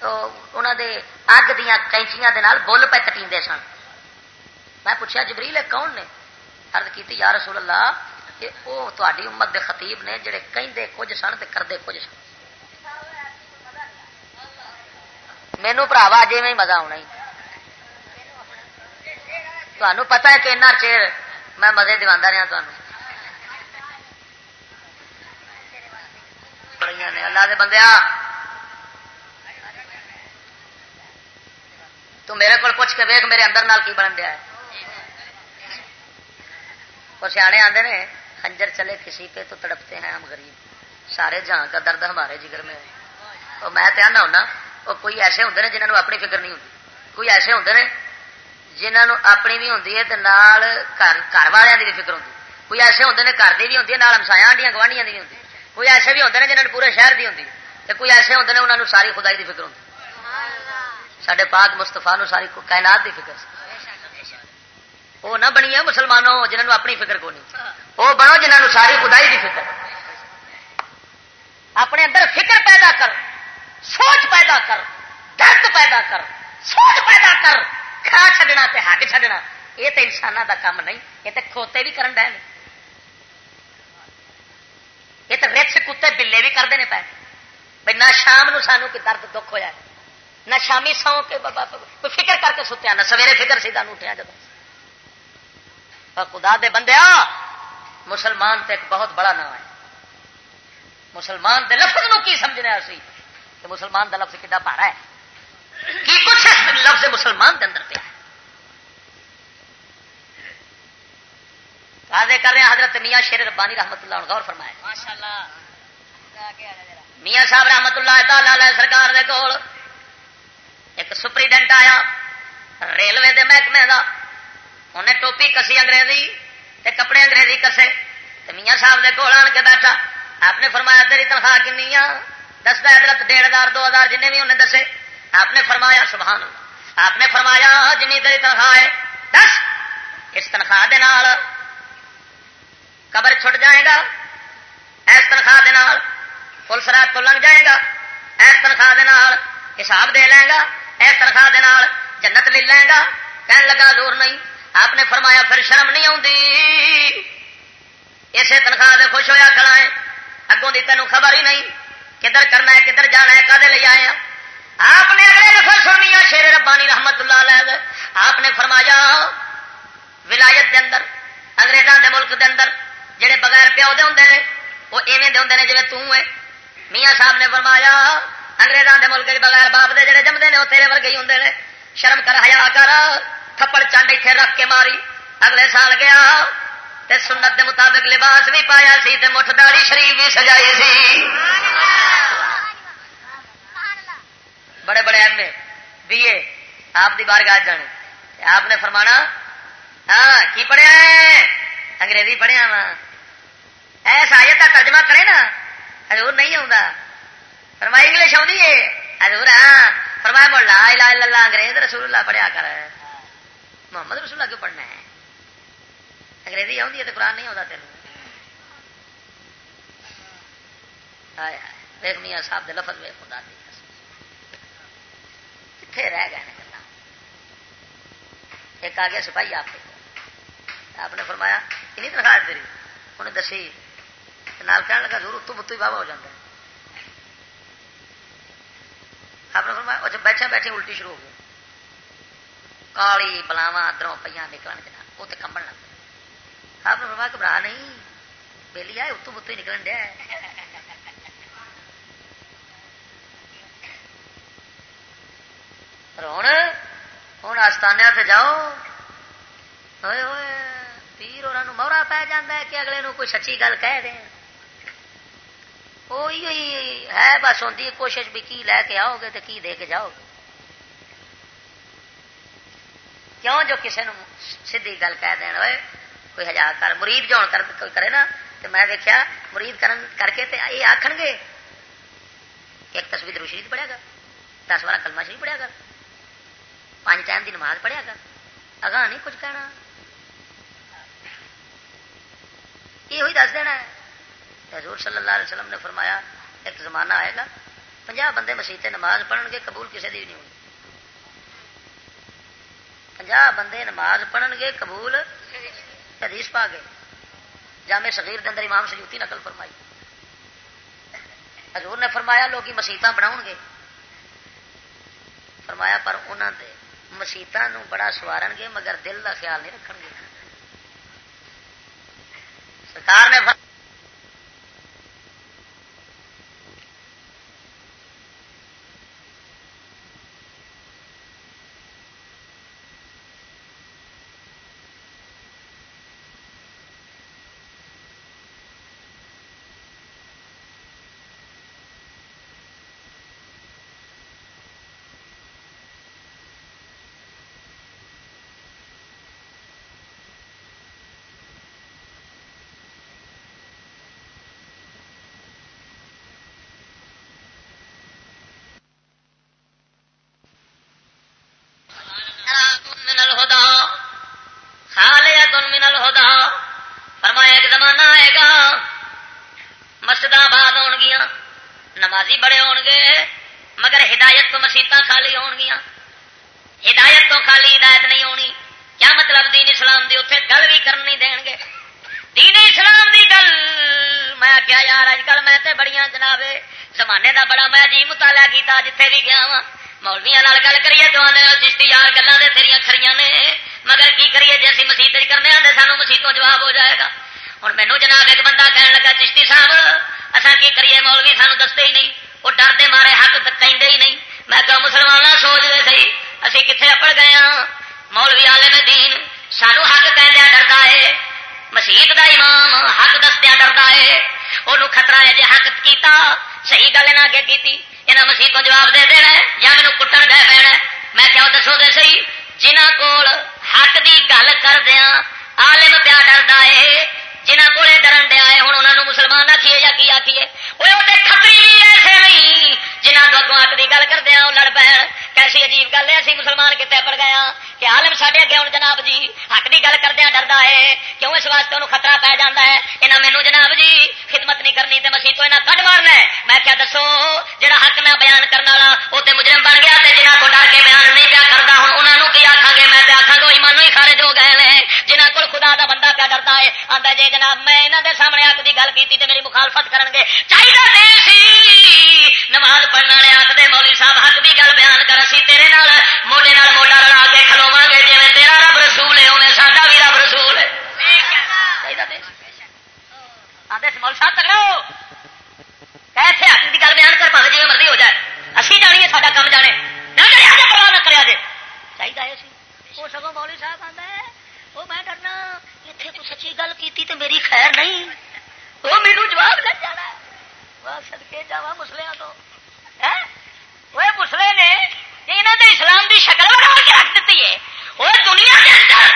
انہوں نے اگ دیا کینچیاں بل پہ کٹی سن میں پوچھا جبریل کون نے ارد کی یا رسول اللہ کہ وہ تاری امت دے خطیب نے جڑے کہیں کچھ سن تو کرتے کچھ سن مینو پراوا جی میں مزہ آنا ہی تمہیں پتا ہے کہ چیر میں مزے دوا رہا تمہیں اللہ دے بندے تو میرے کو پوچھ کے ویخ میرے اندر نال کی بن دیا ہے؟ وہ سیانے آتے ہیں خنجر چلے کسی پہ تو تڑپتے ہیں ہم غریب۔ سارے جہاں کا درد ہمارے جگر میں ہے۔ میں آنا ہونا، وہ کوئی ایسے ہوں جنہوں اپنی فکر نہیں ہوتی کوئی ایسے ہوں نے جنہوں اپنی بھی ہوں گھر والوں کی بھی فکر ہوتی کوئی ایسے ہوں نے گھر کی بھی ہوتی ہے ہمسایا آنڈیاں، گوانڈیاں بھی ہوتی کوئی ایسے بھی ہوں جنہوں نے پورے شہر کی ہوتی ہے کوئی ایسے ہوں انہوں نے ساری خدائی کی فکر ہوتی سڈے پاک مستفا ساری کائنات کی فکر وہ نہ بنی ہے مسلمانوں جنہوں اپنی فکر کو نہیں وہ بنو جنہوں ساری خدائی کی فکر۔ اپنے اندر فکر پیدا کر، سوچ پیدا کر، درد پیدا کر، سوچ پیدا کر، کھا چڈنا ہٹ چڈنا یہ تو انسان کا کام نہیں، یہ تو کھوتے بھی کرن ڈے یہ تو رچ کتے بلے بھی کرتے ہیں پہ بھائی نہ شام نو سانو کہ درد دکھ ہوا نہ شامی سو کے فکر کر کے ستیا نہ سویرے فکر سیدھا اٹھیا جب خدا دے بندے مسلمان تے ایک بہت بڑا نام ہے۔ مسلمان دے لفظ نو کی سمجھنا سی؟ کہ مسلمان دا لفظ کڈا پارا ہے؟ کی کچھ لفظ مسلمان کے اندر پہ واضح کر رہے ہیں حضرت میاں شیر ربانی رحمت اللہ غور فرمایا میاں صاحب رحمت اللہ تعالی سرکار دے کول ایک سپریڈنٹ آیا ریلوے دے محکمے دا۔ انہیں ٹوپی کسی انگریزی تے کپڑے انگریزی کسے تے میاں صاحب دے کول آن کے بیٹھا۔ آپ نے فرمایا تیری تنخواہ کنی دستا حضرت ڈیڑھ ہزار، دو ہزار جن بھی انہیں دسے۔ آپ نے فرمایا سبحان اللہ۔ آپ نے فرمایا جنی تیری تنخواہ ہے، دس۔ اس تنخواہ دے نال قبر چھٹ جائے گا۔ ایس تنخواہ دے نال پولیس رات کو لنگ جائے گا۔ ایس تنخواہ دے نال حساب دے لیں گا۔ ایس تنخواہ دے نال جنت لے لیں گا کہنے لگا دور نہیں۔ آپ نے فرمایا، پھر شرم نہیں آتی اسے تنخواہ دے خوش ہوا کھڑا ہے۔ اگوں دی تینوں خبر ہی نہیں۔ کدھر کرنا ہے، کدھر جانا ہے، کدے لے آئے آپ نے اگلے نفر سننی ہے، شیر ربانی رحمت اللہ علیہ آپ نے فرمایا، ولایت دے اندر انگریزوں دے ملک دے اندر جڑے بغیر پیو دے ہوں نے، وہ ایویں دے ہوں جی توں ہے۔ میاں صاحب نے فرمایا انگریزوں دے ملک بغیر باپ دے جڑے جمدے نے وہ تیرے ورگے ہی ہوں نے۔ شرم کر ہیا کر، تھپڑ چانڈ اتنے رکھ کے ماری۔ اگلے سال گیا تے سنت دے مطابق لباس بھی پایا سی تے مٹھ داڑی شریف بھی سجائی سی۔ بڑے بڑے ایم اے، بی اے، آپ کی بار گاہ جانے آپ نے فرمانا ہاں کی پڑھیا ہے؟ انگریزی پڑھیا وا ایس آیت کا ترجمہ کرے نا۔ حضور نہیں آتا فرمائی انگلش آتی ہے؟ حضور ہاں فرمایا بول، لا الہ الا اللہ انگریز رسول اللہ پڑھیا کر۔ محمد رسول اللہ کیوں پڑھنا ہے؟ انگریزی آتی ہے تو قرآن نہیں آتا تین ویک میاں صاحب دے لفظ ویک خدا دی کتنے رہ گئے گلا ایک آ گیا سپاہی آپ آپ نے فرمایا کنی تنخواہ تیری؟ انہیں دسی۔ نال کہنے لگا، ضرور اتو بتو ہی بابا ہو جاتا ہے آپ نے فرمایا اچھا بیٹھے بیٹھے الٹی شروع ہو گئی۔ کالی بلاوا ادھروں پہ نکلنے جناب وہ تو کمبن لگ آپ نے فرمایا، گھبرا نہیں بہلی آئے اتو بتو ہی نکلن دیا ہوں ہوں آستانیا سے جاؤ۔ ہوئے ہوئے، پیر اور مورا پی جا کہ اگلے نو کوئی سچی گل کہہ دیں وہی ہے بس ہوتی کوشش بھی کی لے کے آؤ گے تو کی دے کے جاؤ گے۔ کیوں جو کسی نے سی گل کہہ دین ہوئے، کوئی ہزار کر مرید جو کر کوئی کرے نا تو میں دیکھا مرید کرن کر کے تے یہ آخ گے۔ ایک تصویر رشید پڑھیا گا، دس بارہ کلمہ شریف پڑھیا گا پانچ ٹائم کی نماز پڑھیا کر اگاں نہیں کچھ کہنا۔ یہ دس دینا ہے۔ حضور صلی اللہ علیہ وسلم نے فرمایا، ایک زمانہ آئے گا پنجا بندے مسیح نماز پڑھن گے، قبول کسی کی نہیں ہونی پنجا بندے نماز پڑھن گے، قبول حدیث پا گئے۔ جامع صغیر کے اندر امام سجوتی نقل فرمائی۔ حضور نے فرمایا، لوگ مسیطا بناؤ گے۔ فرمایا، پر انہوں نے مسیطا بڑا سوار گے، مگر دل کا خیال نہیں رکھ گے۔ سرکار نے نمازی بڑے ہون گے، مگر ہدایت تو مسیطا خالی ہون گیا ہدایت تو خالی ہدایت نہیں ہونی۔ کیا مطلب دین اسلام دی؟ اتنے گل بھی کر نہیں دین گے۔ دین اسلام دی گل میں کیا یار اج کل میں تے بڑیاں جناب زمانے دا بڑا میں جی مطالعہ کیتا جتھے بھی گیا وا مولویا گل کریے تو چشتی یار گلیں تیریا کھڑیاں نے۔ مگر کی کریے جی اسی مسیح کرنے آتے سانو مسیحوں جواب ہو جائے گا۔ ہوں مینو جناب ایک بندہ کہن لگا، چشتی صاحب اصا کی کریے مولوی سانو دستے ہی نہیں، وہ ڈرتے مارے حق کہیں ہی نہیں۔ میں کہ مسلمان سوچ دے سی اسی کتنے اپڑ گئے ہاں۔ مولوی عالم دین، سانو حق کہہ ڈردا ہے۔ مسیت دا امام حق دسدیا ڈردا ہے۔ وہ خطرہ ہے جی حق کیتا، صحیح گل نہ اگے کی یہاں مسیح کو جواب دے دینا یا مینو کٹن گئے پینا میں کیوں دسو دے سی جنہ کول حق دی گل کردیا عالم پیا ڈردا ہے۔ جنہ کو ڈرن دیا ہے ہوں انہوں مسلمان آخیے یا کی آخیے وہ کتری ایسے نہیں، جنہ کو اگوں کی گل کردیا وہ لڑ پہ کیسی عجیب گل ہے، اسی مسلمان کتنے پڑ گیا کہ عالم ساڈے اگے ہوں جناب جی حق کی گل کردیا ڈردا ہے۔ کیوں اس واسطے انہوں خطرہ پی جا ہے؟ یہاں مینو جناب جی خدمت نہیں کرنی تو مسیح تو یہاں کٹ مارنا ہے۔ میں کیا دسو جہاں حق نہ بیان کرنے والا وہ تو مجرم بن گیا جنہ کو ڈر کے بیان نہیں پیا کرتا ہوں انہوں کی آخان گے؟ میں آخا گا ایمانو ہی خارج ہو گئے ہیں جنہ کو خدا کا بندہ پیا ڈرتا ہے آتا جی جناب میں یہاں کے سامنے حق کی گل کی میری مخالفت کرن گے۔ چاہیے نماز پڑھنے والے آخر مولی صاحب حق کی گل بیان کر سی، تیرے نال، موڈے نال موڈا لڑا کے کھلو کھلوا گے جی تیرا رب رسول ہے انہیں ساڈا بھی رب رسول ہے۔ مول صاحب تکڑو کیسے حق کی گل بیان کر پہ جی مرضی ہو جائے اسی جانی سا کام جانے نہ کرے پرواہ نہ کرے چاہیے وہ سگوں مولی صاحب آتا ہے وہ میں ڈرنا اتنے تو سچی گل کی تو میری خیر نہیں وہ میرے جواب لگ جانا سدکے جا مسلیا تو وہ مسلے نے یہاں نے اسلام کی شکل بنا کے رکھ دیتی ہے۔ وہ دنیا کے اندر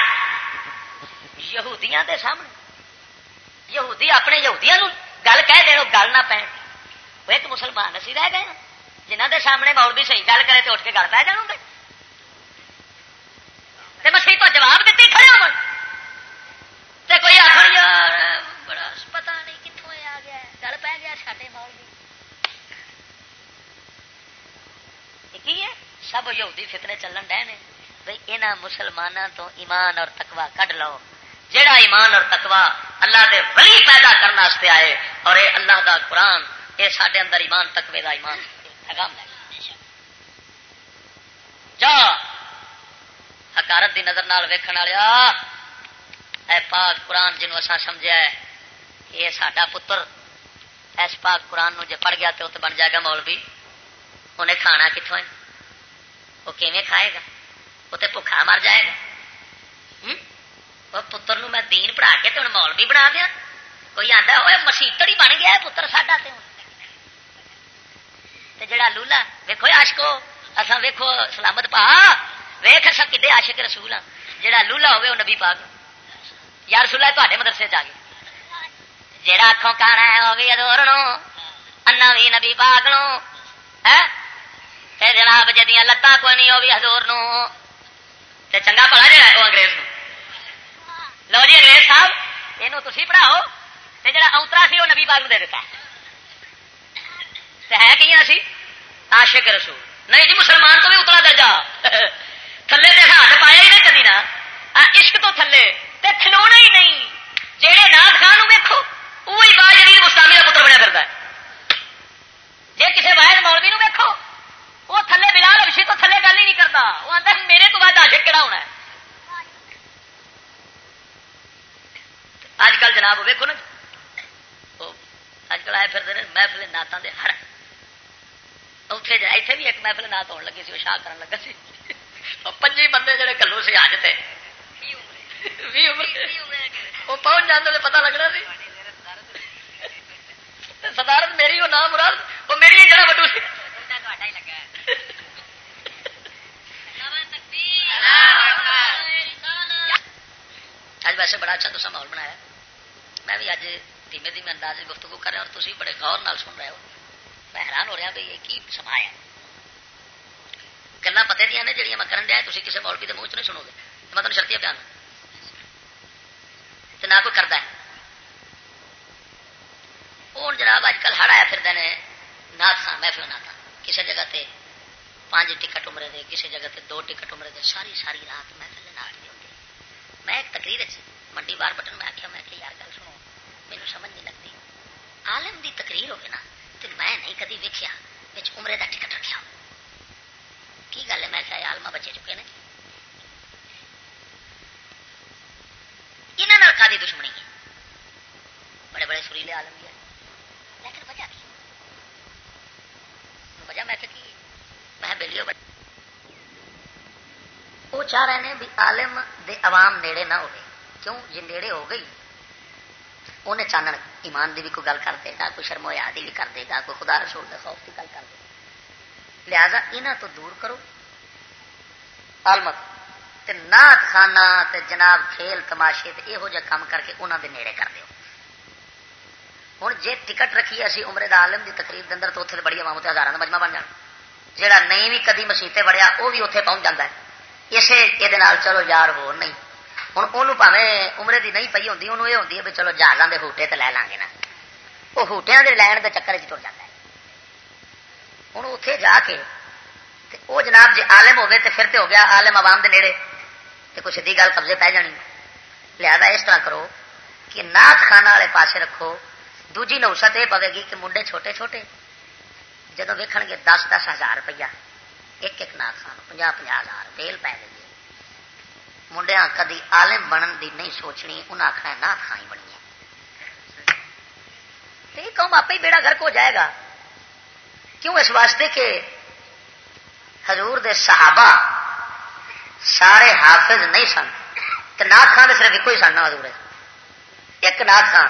یہودیاں دے سامنے، یہودی اپنے یہودیاں گل کہہ دے گل نہ پہ وہ ایک مسلمان اسی رہ گئے جنہ دے سامنے مول بھی صحیح گل کرے تو اٹھ کے گل پہ جان گے۔ مسیح تو جواب دیتی کھڑے ہو کوئی آخر یار، بڑا پتا نہیں کتوں آ گیا گل پہ گیا ساڈے مول کی ہے؟ سب یہودی فتنے چلن ڈے نے۔ بھائی یہاں مسلمانوں تو ایمان اور تکوا کڈ لو۔ جہا ایمان اور تکوا اللہ دے ولی پیدا کرنے آئے اور اے اللہ دا قرآن یہ سارے اندر ایمان تکوے دا ایمان۔ پیغام ہے جا۔ حکارت دی نظر نال ویکھن والیا، اے پاک قرآن جنوں اسا سمجھا ہے یہ ساڈا پتر۔ اس پاک قرآن نو جے پڑھ گیا تو بن جائے گا مولوی۔ انہیں کھانا کتوں ہے؟ وہ کیویں کھائے گا؟ وہ تو بھوکھا مر جائے گا۔ وہ پتر نو میں دین پڑھا کے تو مولوی بنا دیا۔ کوئی آتا وہ مسیتر ہی بن گیا ہے پتر ساڈا تو جڑا لولا ویکو آشکو اصا ویکو سلامت پا۔ ویخ سب کدے آشک رسول ہاں۔ جہاں لولا ہوے وہ نبی پاک۔ یا رسول تے مدرسے چ گئے جہاں اکھوں کانا ہے وہ بھی ادور انا بھی نبی پاک نو ہاں؟ جناب جدیاں لتاں کوئی نہیں وہ بھی ہزور نو چنگا پڑا جڑا وہ انگریز نو لو جی انگریز صاحب یہ تھی پڑھاؤ۔ جڑا اوترا سی وہ نبی پاک دے دیتا ہے۔ کہ سی؟ آشک رسول۔ نہیں جی مسلمان تو بھی اتلا درجہ۔ تھلے تے ہاتھ پایا ہی نہیں کدی نہ عشق تو تھلے۔ تے کھلونا ہی نہیں۔ جہے نات خان ویکو وہی با جلیل مستامی کا پتر بنیا کرتا ہے۔ جی کسی واحد مولوی نو ویکو وہ تھلے بلال ابشی تو تھلے گل ہی نہیں کرتا۔ وہ آتا میرے تو بعد عاشق کہڑا ہونا ہے۔ اج کل جناب ویکو نا۔ اج کل آئے پھر محفل نعتوں کے ہر۔ اتنے جائے اتنے بھی ایک محفل نعت ہونے لگی سی، وہ شاہ کرن لگا سی۔ پنجی بندے جڑے کلو سی اج تھے وہ پہنچ جاتے تو پتا لگنا سی۔ صدارت میری وہ نام مراد، وہ میری جڑا وڈو سی۔ اج ویسے بڑا اچھا تو ماحول بنایا میں بھی اج دھیمے دھیمے انداز گفتگو کر رہا اور تھی بڑے غور نال سن رہے ہو میں حیران ہو رہا بھائی یہ کی سما ہے گلا پتے دیا نے جہاں میں کرن دیا تھی کسی مولوی کے منہ چ نہیں سنو گے میں تمہیں شرطیاں بیان تو نہ کوئی کرتا ہے وہ جناب اج کل ہڑ آیا پھر نات خان محفل نات کسی جگہ تے پانچ ٹکٹ عمرے دے کسی جگہ تے دو ٹکٹ عمرے دے، ساری ساری رات محفل نات بھی ہوتی میں ایک تقریر منڈی بار بٹن میں آخیا میں کہ یار گل سنو میرے سمجھ نہیں لگتی عالم دی تقریر ہوگی نا تو میں نہیں کدی ویکیا عمرے دا ٹکٹ رکھا کی گل ہے؟ میں کیا آلما بچے چکے ہیں یہاں کا دشمنی؟ ہے بڑے بڑے سریلے آلم بھی لیکن وجہ کی وجہ میں کہ میں بہلی وہ چاہ رہے ہیں بھی عالم دے عوام نیڑے نہ ہوئے۔ کیوں؟ جی نیڑے ہو گئی۔ انہیں چانن ایمان دی بھی کوئی گل کر دے گا، کوئی شرم یاد بھی کر دے گا، کوئی خدا رسول دے خوف کی گل کر دے گا۔ لہذا انہوں تو دور کرو۔ آلمت نات خانہ تے جناب کھیل تماشے تے یہو جہ کام کر کے انہوں دے نیڑے کر دیو۔ ہوں جی ٹکٹ رکھی اسی عمرے دا عالم دی تقریب دے اندر تو اتنے بڑی عوام تے ہزاروں کا مجمع بن جانا جہاں نہیں بھی کدی مسیطے بڑھیا وہ بھی اتنے پہنچ جاتا ہے۔ اسے یہ چلو یار ہو نہیں۔ ہوں وہ پاوے عمرے دی نہیں پی ہوتی انہوں یہ ہوتی ہے بھی چلو جہازوں کے ہوٹے تو لے لیں گے نا۔ وہ ہوٹیا کے لین کے چکر چ جاتا ہے۔ ہوں اتے جا کے وہ جناب جی آلم ہوگی تو پھر تو ہو گیا آلم عوام دے نیڑے۔ تو کچھ سیدھی گل قبضے پی جانی۔ لہذا اس طرح کرو کہ نات خانہ والے پاسے رکھو۔ دوجی نوسط یہ پوے گی کہ منڈے چھوٹے چھوٹے جدو ویکن گے دس دس ہزار روپیہ ایک ایک نات خان پناہ پناہ ہزار بیل پی گئی منڈیا کدی آلم بنن دی نہیں سوچنی انہیں آخنا نات خان ہی بنی ہے قوم آپ ہی بیڑا گھر کو جائے گا کیوں اس واسطے کہ حضور دے صحابہ سارے حافظ نہیں سن تو نات خان صرف ایک ہی سن حضور ایک نات خان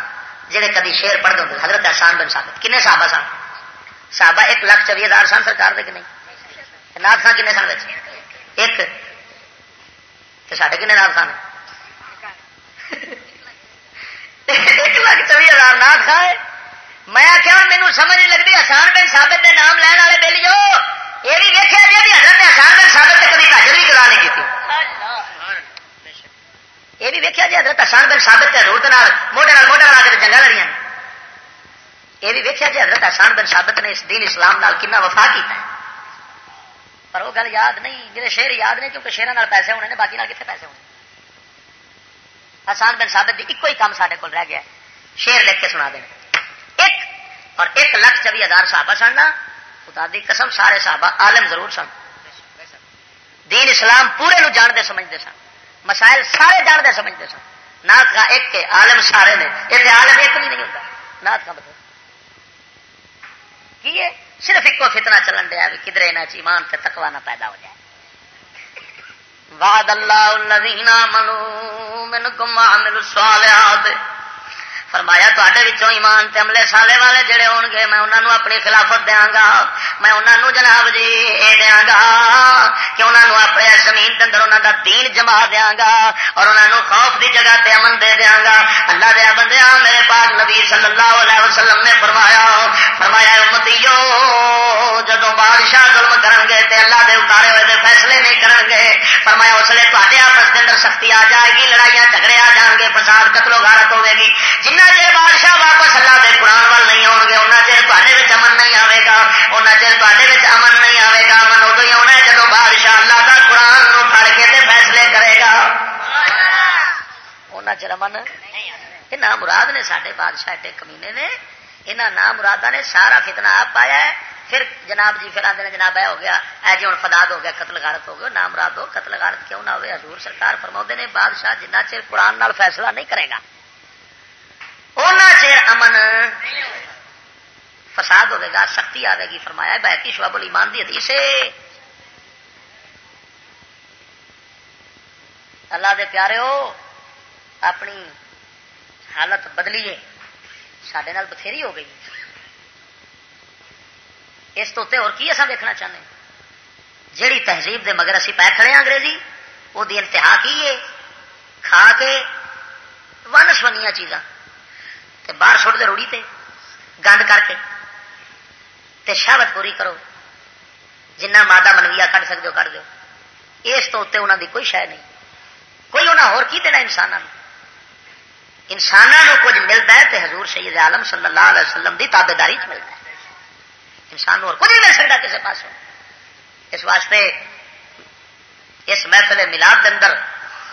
جہے کدی شیر پڑھتے ہوں حضرت احسان بن ثابت۔ کنے صحابہ سن؟ صحابہ ایک لاکھ چوبی ہزار سن سرکار دے کہ نہیں؟ نات خان کنے سن ایک۔ تو سارے کنے نات خان؟ ایک لاکھ چوبی ہزار نات خان ہے۔ میں کیا مینو سمجھ نہیں لگتی آسان بن ثابت کے نام لین والے بل جو یہ بھی دیکھا جی حضرت آسان بن ثابت کبھی تاجر بھی کرا نہیں کی یہ بھی دیکھا جی حضرت آسان بن ثابت ہے روٹ موٹے موٹے لا کے جنگل لڑیاں یہ بھی دیکھا جی حضرت آسان بن ثابت نے اس دین اسلام نال کنا وفا کیتا ہے۔ پر وہ گل یاد نہیں جی شیر یاد نہیں کیونکہ شیروں پیسے ہونے نے، باقی کتنے پیسے ہونے؟ آسان بن ثابت ایک ہی کام سارے کو رہ گیا شیر لکھ کے سنا دینا ایک اور ایک لاکھ چوبی ہزار صحابہ سننا خدا دی قسم سارے صحابہ عالم ضرور سن۔ دین اسلام پورے نو جانتے، سمجھتے سن۔ مسائل سارے جانتے سمجھتے سن۔ نات کا ایک کے عالم سارے نے اتنے عالم ایک بھی نہیں ہوتا۔ نات کا مطلب۔ کی صرف ایک فتنا چلن دیا بھی کدھر یہاں ایمان سے تکوا نہ پیدا ہو جائے۔ وعد اللہ الذین آمنوا منکم وعملوا الصالحات۔ فرمایا تے ایمان تے عملے سالے والے جڑے ہون گے میں انہوں نے اپنی خلافت دیا گا میں انہوں نے جناب جی یہ دیا گا کہ انہوں نے اپنے زمین کے اندر انہوں کا دین جما دیا گا اور انہوں نے خوف دی جگہ تے امن دے دیا گا اللہ دیا بندے میرے پاک نبی صلی اللہ علیہ وسلم نے فرمایا فرمایا امتیو جدو بادشاہ ظلم کرن گے تے اللہ دے اتارے ہوئے دے فیصلے نہیں کرن گے فرمایا، اس لیے تے آپس کے اندر سختی آ جائے گی، لڑائیاں جھگڑے آ جان گے فساد قتل و غارت ہوے گی، جن جنہ چر بادشاہ واپس اللہ کے قرآن وال نہیں آؤ گے ان چر تے امن نہیں آئے گا ان چر تے امن نہیں آئے گا۔ امن ادو ہی آنا جب بادشاہ اللہ کا قرآن نو پڑ کے تے فیصلے کرے گا۔ ان چر امن یہ نام مراد نے سارے بادشاہ ایڈے کمینے نے یہاں نام مرادہ نے سارا فتنا آپ پایا ہے۔ پھر جناب جی پھر آدھے جناب ہو گیا، اے جی ہوں فداد ہو گیا، قتل غارت ہو گیا نام مراد ہو، قتل غارت کیوں نہ ہوئے؟ حضور سرکار فرما نے، بادشاہ جنہ چر قرآن نال فیصلہ نہیں کرے گا۔ چیر امن۔ فساد ہوے گا، سختی آئے گی، فرمایا بہتی شعب الایمان دی حدیث اللہ دے پیارے ہو، اپنی حالت بدلیے سڈے بتھیری ہو گئی۔ اس تو اور کی اصا دیکھنا چاہتے جیڑی تہذیب دے مگر اسی پی کھڑے ہیں انگریزی وہ انتہا کی ہے؟ کھا کے ون سونی چیزاں۔ باہر سٹ دے روڑی تے، گند کر کے۔ تے شہوت پوری کرو۔ جنہ مادہ منویا کٹ سکتے ہو کر دو اس تو اتنے انہوں دی کوئی شہ نہیں۔ کوئی انہیں ہور کی دینا انسانوں انسانوں کچھ ملتا ہے تے حضور سید عالم صلی اللہ علیہ وسلم دی تابے داری چ ملتا ہے۔ انسان اور کچھ نہیں مل سکتا کسی پاس اس واسطے اس محفل ملاد کے اندر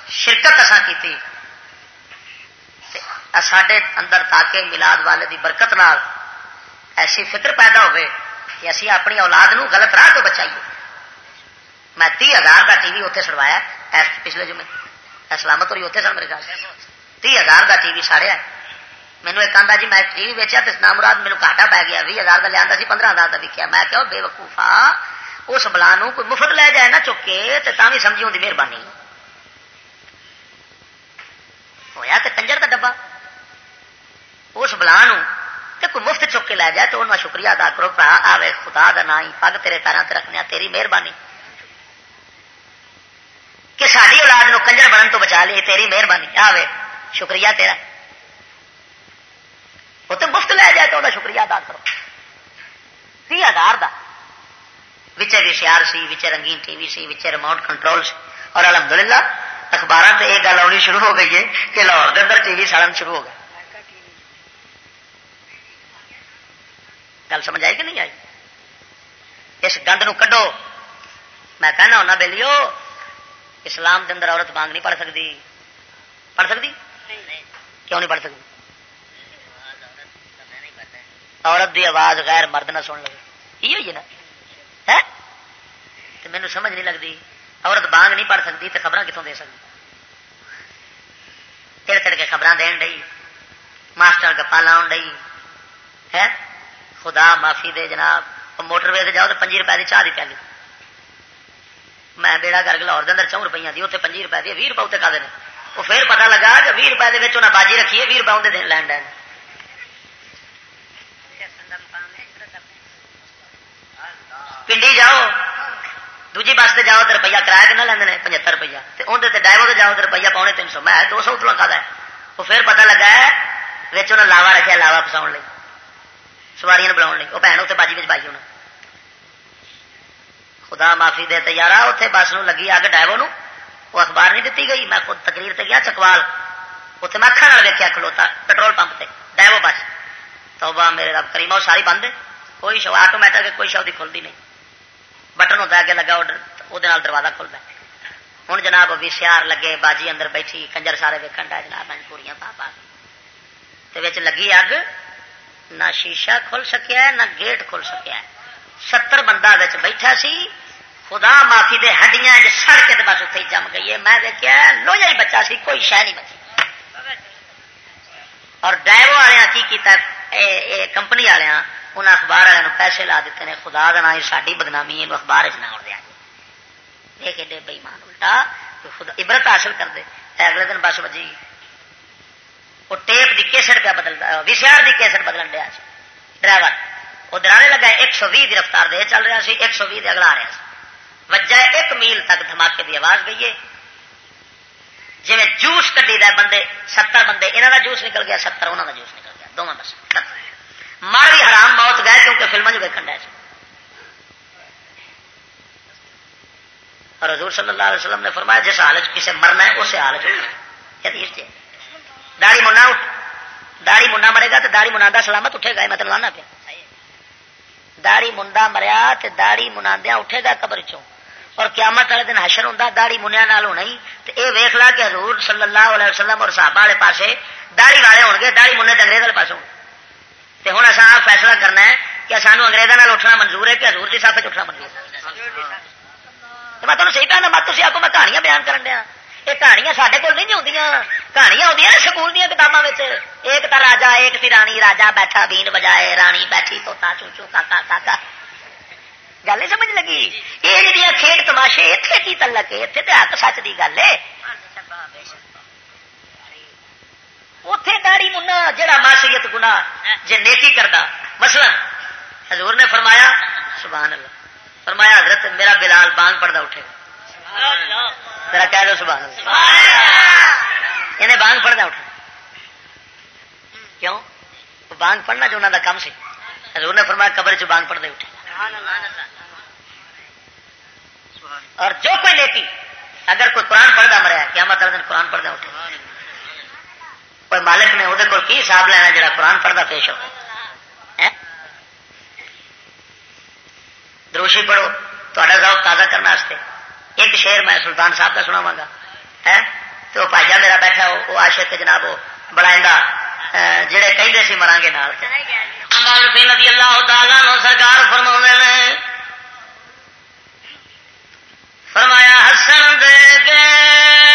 شرکت اصا کی سڈے اندر تاکہ ملاد والے دی برکت نال ایسی فکر پیدا ہوئے کہ اسی اپنی اولاد نو غلط راہ تو بچائیے میں تی ہزار کا ٹی وی اتنے سڑوایا پچھلے جمعے سلامت ہوئی اتنے سن میرے خیال تی ہزار کا ٹی وی ساڑیا مینو ایک آدھا جی میں ٹی وی ویچیا تو نام مراد میرے گاٹا پی گیا بھی ہزار کا لیا سی پندرہ ہزار کا وکیا میں کہ بے وقوفا اس بلا کوئی مفت لے جائے نہ چکے تو تھی سمجھی ہوتی مہربانی ہوا تو کنجر کا ڈبا اس بلا کوئی مفت چک کے لے جائے تو انہوں شکریہ ادا کرو پا آئے خدا کا نا ہی پگ تیرے پیروں سے رکھنے تیری مہربانی۔ کہ ساری اولاد نو کنجر بننے تو بچا لی تیری مہربانی۔ آوے، شکریہ تیرا۔ وہ تو مفت لے جائے تو وہ شکریہ ادا کرو۔ تی ہزار کا وی سی آر سی، وچے رنگین ٹی وی سی، وچے ریموٹ کنٹرول سی۔ اور الحمدللہ اخبار سے یہ گل آنی شروع ہو گئی ہے کہ لاہور کے اندر ٹی وی سڑن شروع ہو گیا۔ گل سمجھ آئی کہ نہیں آئی؟ اس گند نو کڈو۔ میں کہنا ہونا بہلیو، اسلام کے اندر عورت مانگ نہیں پڑھ سکتی۔ پڑھ سکتی؟ کیوں نہیں پڑھ سکتی؟ عورت دی آواز غیر مرد نہ سن لگے۔ یہ ہوئی نا؟ مینو سمجھ نہیں لگتی۔ عورت بانگ نہیں پڑھ سکتی تو خبر کتوں دے سکتی تڑ تڑ کے خبر دین ڈی ماسٹر گپا لاؤن ڈی ہے؟ خدا معافی دے جناب موٹر وے جاؤ تو پنجی روپئے کی چاہ دی پہلی میں بیڑا کر کے لاہور اندر چون روپیہ دی اتنے پنجی روپئے دی بھی روپئے اتنے کھے وہ پھر پتا لگا کہ بھی روپئے انہیں باجی رکھی ہے بھی روپئے اندر دین لین دین پنڈی جاؤ۔ دوجی بس سے جاؤ تو روپیہ کرایہ کنا لینا پچہتر روپیہ۔ اندر ڈائیور سے جاؤ تو روپیہ پونے تین سو۔ میں دو سو اتنا کھا وہ پھر پتا لگا ہے انہیں لاوا رکھا لاوا پساؤ لی سواری بلا وہ بھن اتنے باجی میں پائی ہونا۔ خدا معافی دے تیار اتنے بس نو لگی اگ ڈائیور وہ اخبار نہیں دیتی گئی۔ میں خود تقریر تے گیا، چکوال۔ اتنے میں اکھان ویکیا کھلوتا، پٹرول پمپ سے ڈائیور بس۔ تو میرے رب کریم وہ ساری بند ہے۔ کوئی شو آٹومیٹک کوئی شو کی کھلتی نہیں۔ بٹن ہوتا اگے لگا وہ دروازہ کھلتا ہوں جناب بھی سیار لگے، باجی اندر بیٹھی، کنجر سارے ویکن ڈا جناب پوریاں پا پا۔ لگی اگ، نہ شیشہ کھل سکیا نہ گیٹ کھل سکیا ستر بندہ بیٹھا سی، خدا معافی دے ہڈیاں سڑ کے بس اتنے جم گئی ہے۔ میں دیکھا لوہا ہی بچہ سی، کوئی شہ نہیں بچی۔ اور ڈائیو والے کی کیتا اے کمپنی والوں انہیں اخبار والوں پیسے لا دیتے ہیں خدا کا نام ساری بدنامی ہے، اخبار چ نہ دیا۔ دیکھ ایڈے بئیمان الٹا خدا عبرت حاصل کر دے اگلے دن بس بجی۔ وہ ٹیپ کی کیسٹ پہ بدلتا وشیار کی کیسٹ بدلن دیا ڈرائیور، وہ درانے لگا ایک سو بھی رفتار دے چل رہا سی، ایک سو بھی اگلا رہا وجہ ایک میل تک دھماکے کی آواز گئی ہے۔ جی جوس کٹی دے بندے، ستر بندے یہاں کا جوس نکل گیا، ستر انہوں کا جوس نکل گیا۔ دونوں بس مر بھی حرام موت گئے کیونکہ فلموں جو ویکن ڈے اور حضور صلی اللہ علیہ وسلم نے فرمایا، جس حالت کسی مرنا ہے، اسے حالت داڑی منا داڑی منڈا مرے گا تو داڑی منا سلامت اٹھے گا مطلب لانا پیا داڑی منڈا مریا تو داڑی منادیا اٹھے گا قبر چوں اور قیامت والے دن حشر ہوں داڑی منیا نال ہونا ہی۔ تو یہ ویخ لا کہ حضور صلی اللہ علیہ وسلم اور صحابہ والے پاسے داڑی والے ہو گے داڑی منہ انگریز والے پاس تو ہوں اصا فیصلہ کرنا ہے کہ سانو انگریزوں اٹھنا منظور ہے کہ حضور کی ساتھ اٹھنا منظور ہے؟ میں تمہیں صحیح کہنا مت تھی آپ میں کہانیاں بیان کر دیا۔ یہ کہانیاں سارے کول نہیں آدی کہانیاں آدی نا سکول دیا کتابوں ایک تا راجا، ایک تھی رانی، راجا بیٹھا، بین بجائے، رانی بیٹھی، توتا چوچو کاکا کاکا گل نہیں سمجھ لگی؟ یہ جی کھیڈ تماشے اتنے کی تلک ہے؟ اتنے تو حق سچ کی گل ہے۔ اتے داڑی منا جہاں معاشیت گنا جی نیکی کرتا مثلا حضور نے فرمایا سبحان اللہ فرمایا حضرت میرا بلال بانگ پڑتا اٹھے میرا کہہ دو سبحان اللہ انہیں بانگ پڑھنا اٹھا کیوں بانگ پڑھنا جو انہوں کا کام سی حضور نے فرمایا قبر چ بانگ پڑھتے اٹھے اور جو کوئی نیکی اگر کوئی قرآن پڑھتا مریا کیا مطلب قرآن پڑھتا اٹھے کوئی مالک نے وہ کی حساب لینا جڑا قرآن پڑھتا پیش ہو؟ دروشی پڑھو تا ذوق تازہ کرنے ایک شیر میں سلطان صاحب کا سناوا گا۔ ہے تو پاجا میرا بیٹھا وہ آشک جناب وہ بڑا جڑے کہیں سی مران گے نال۔ نبی اللہ تعالیٰ نو سرکار فرما نے، فرمایا، حسن دے گئے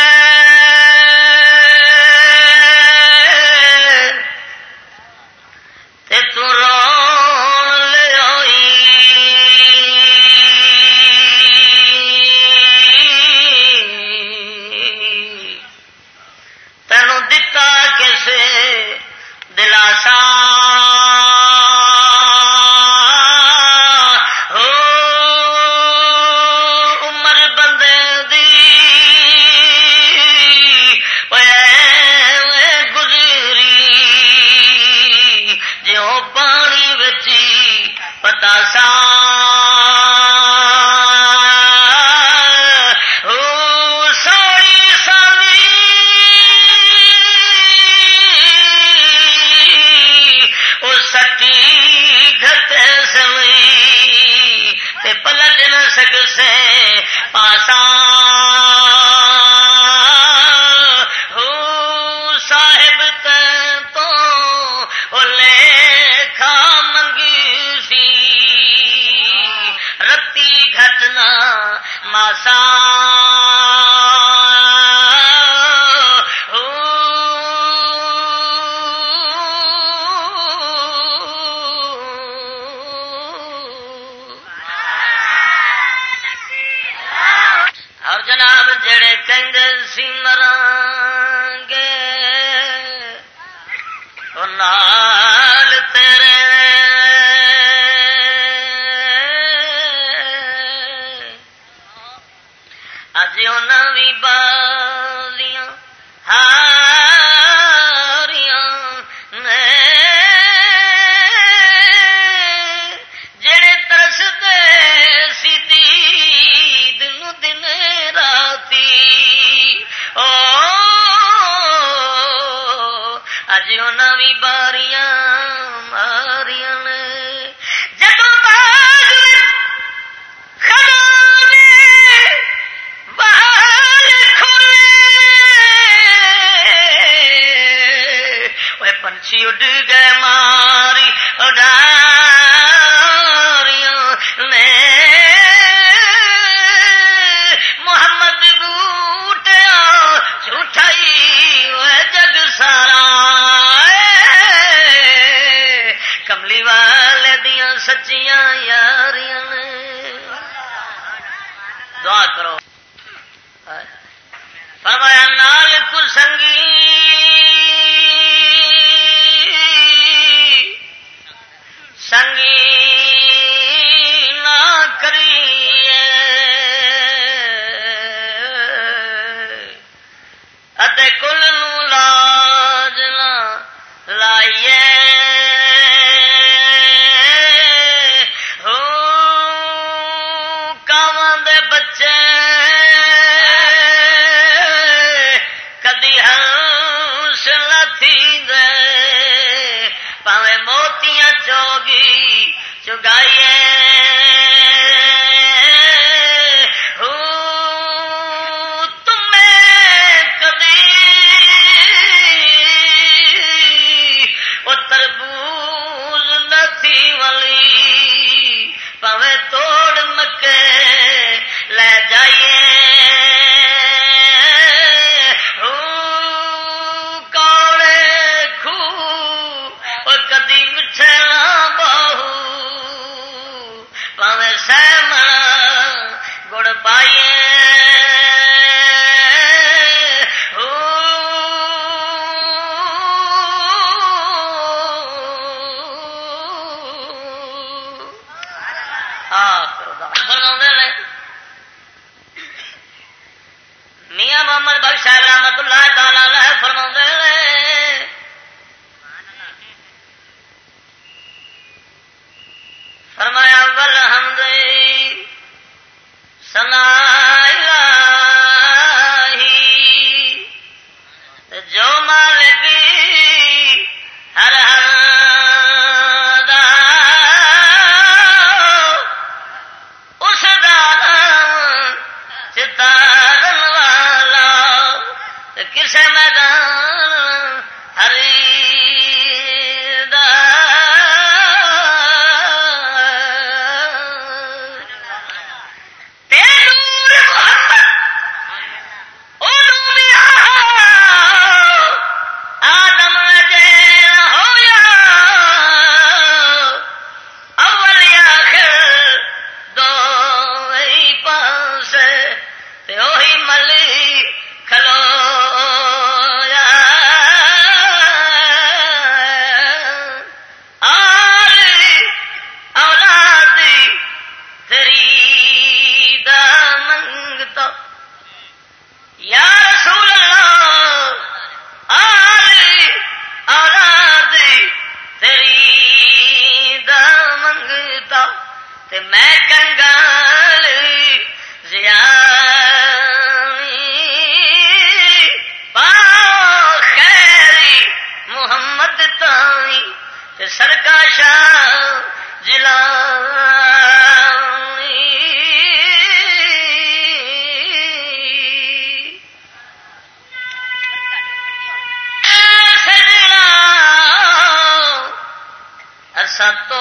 ستوڑ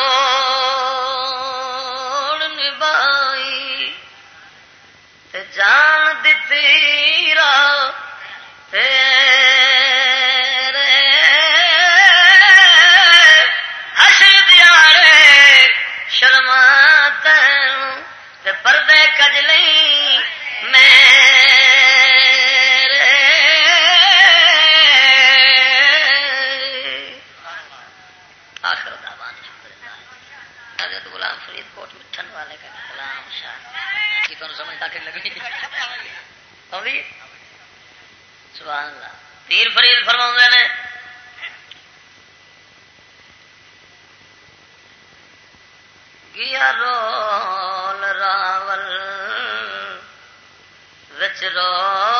نبھائی تے جان دتی را شرما تے پردے کج لئی میں سبحان اللہ۔ پیر فرید فرما نے گیا رول راول وچ رول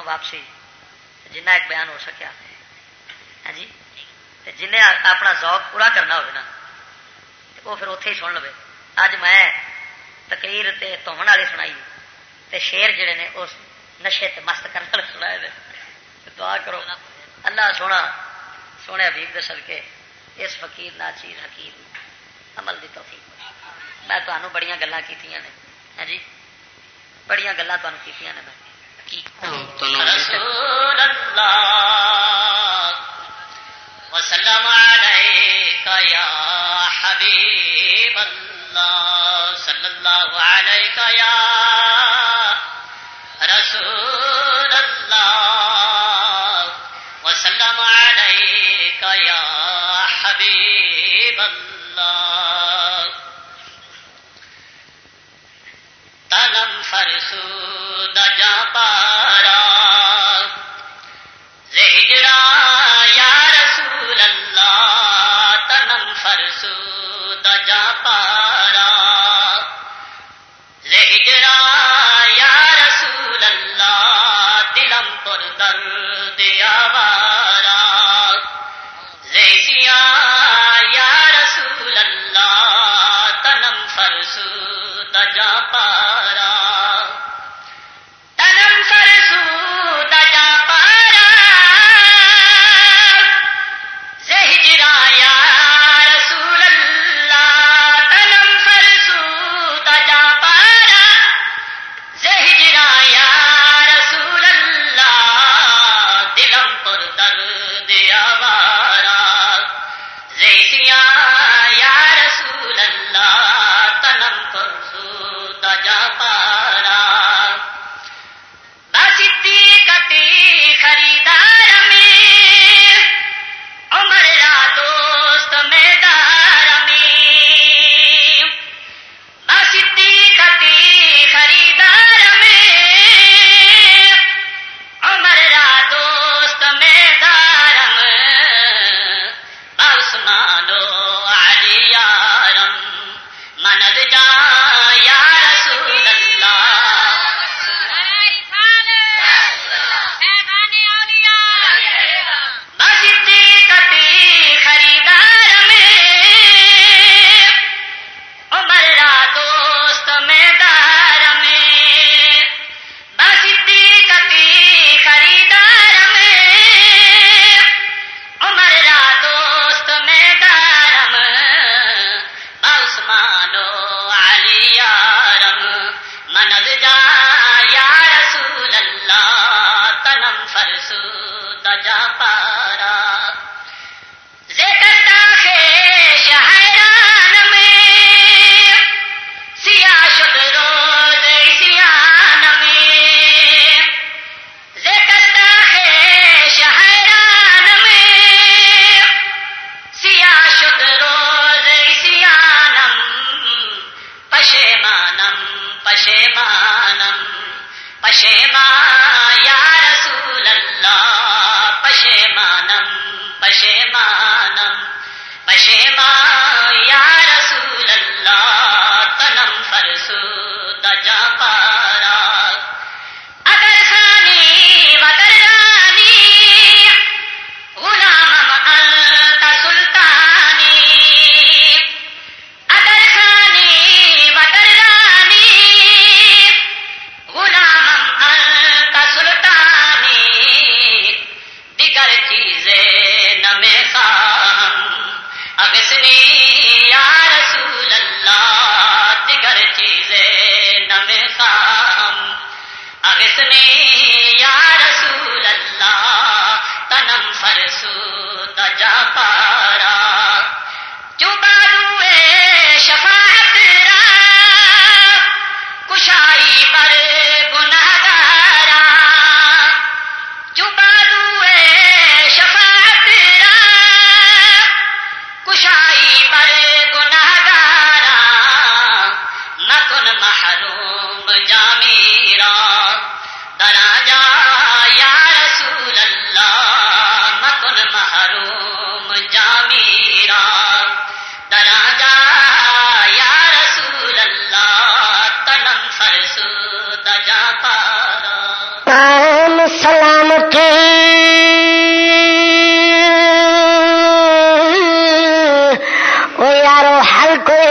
اتوں واپسی جنہ ایک بیان ہو سکیا ہاں جی جن اپنا ذوق پورا کرنا ہوگا نا وہ پھر اتے ہی سن لو اج میں تقریر تے والی سنائی تے شیر جڑے نے اس نشے تے مست کرنے والے سنا دعا کرو اللہ سونا سونے حبیب دے کے اس فقیر ناچیر حکیم عمل دی توفیق میں تمہوں بڑی گلیں کی جی بڑی گلیں تمہیں کی رسول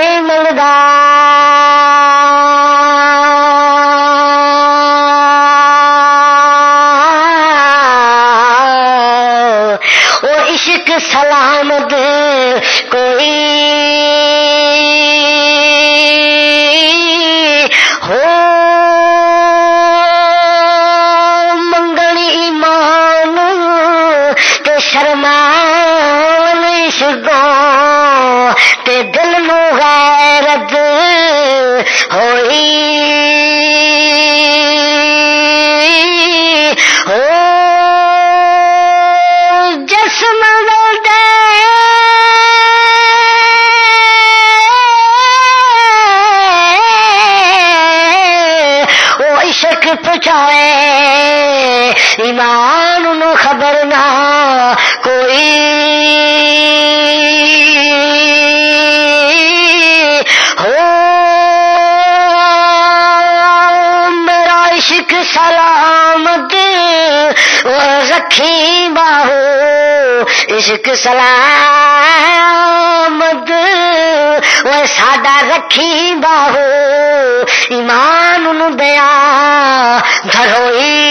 ملدا رکھی بہو عشق سلامت وہ سادہ رکھی بہو ایمان دیا گھروئی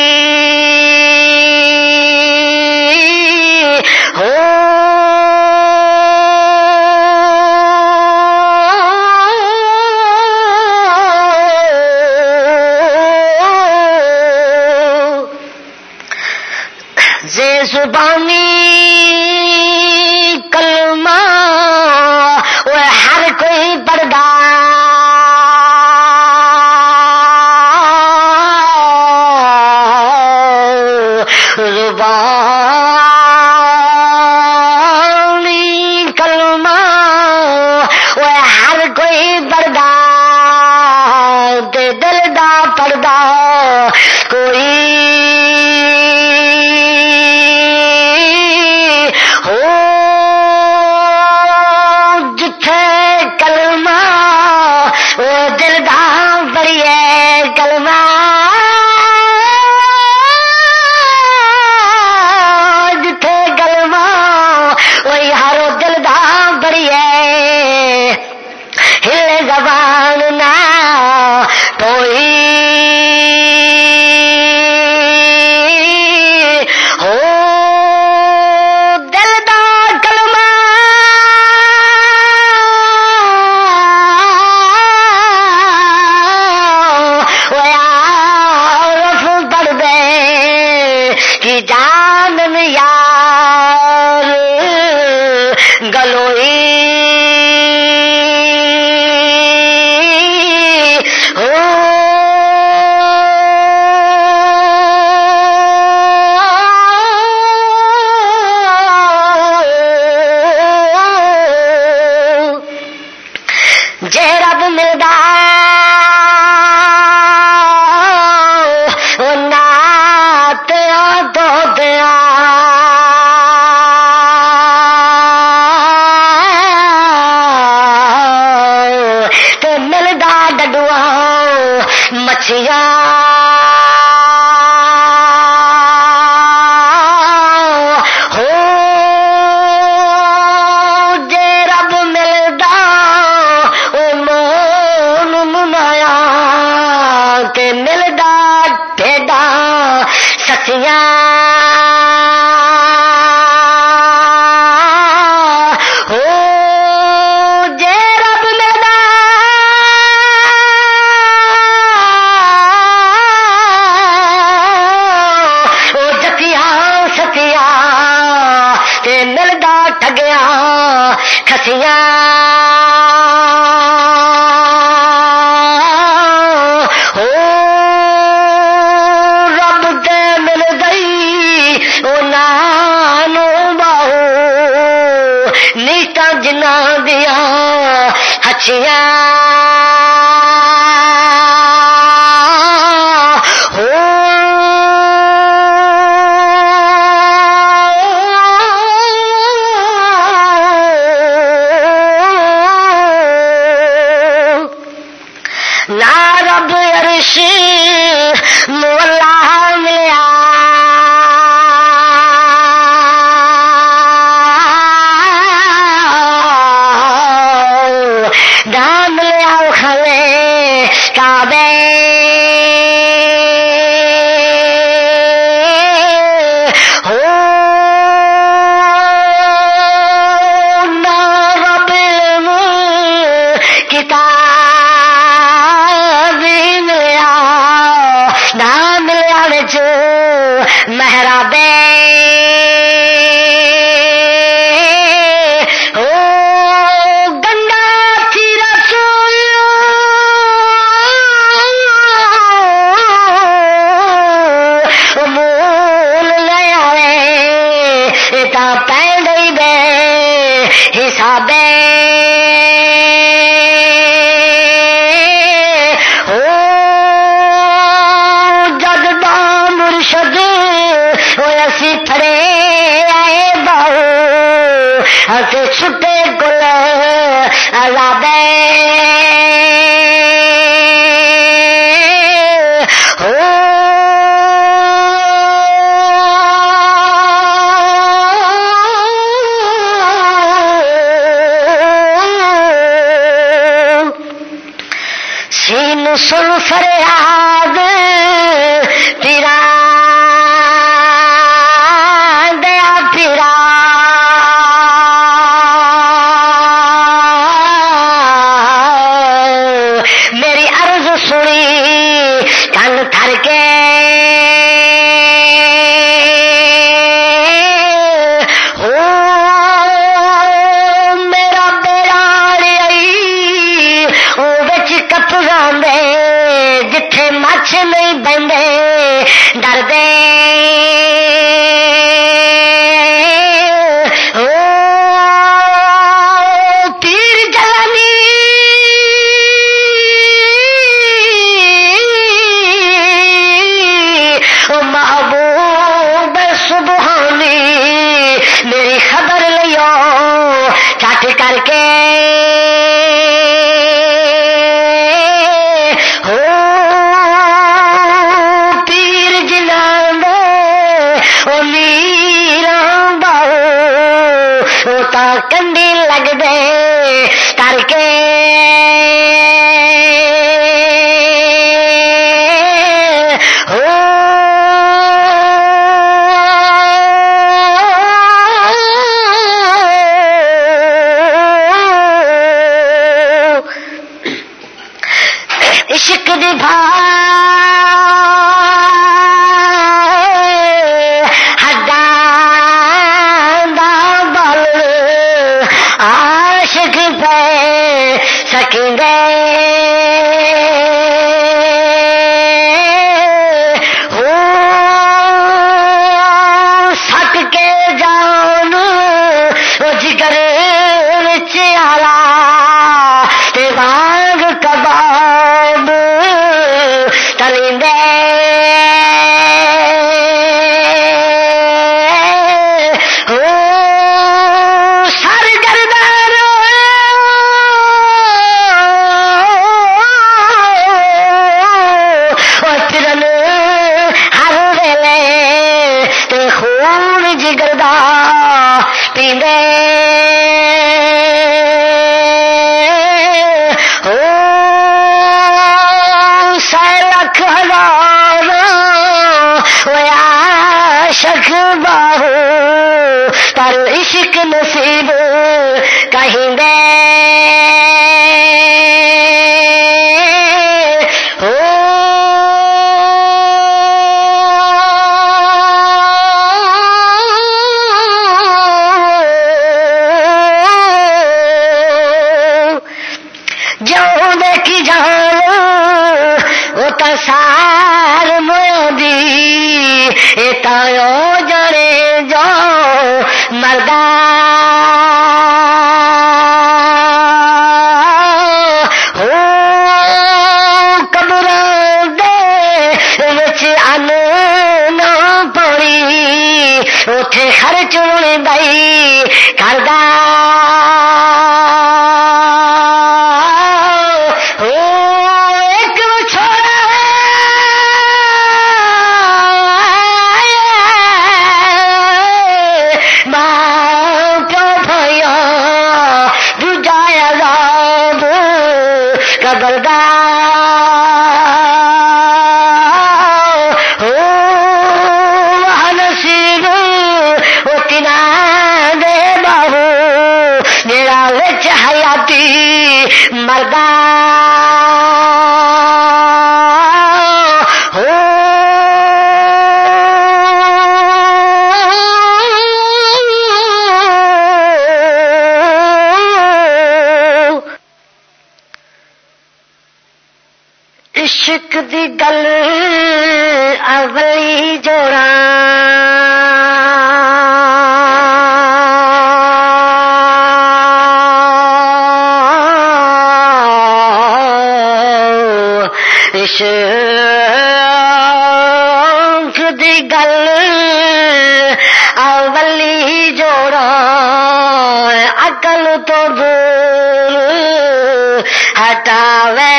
ہٹاوے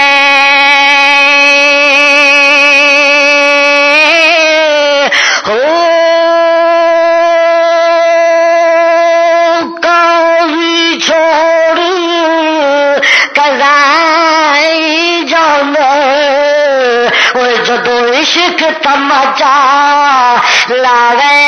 جان وہ جدو عشق تمچا لاوے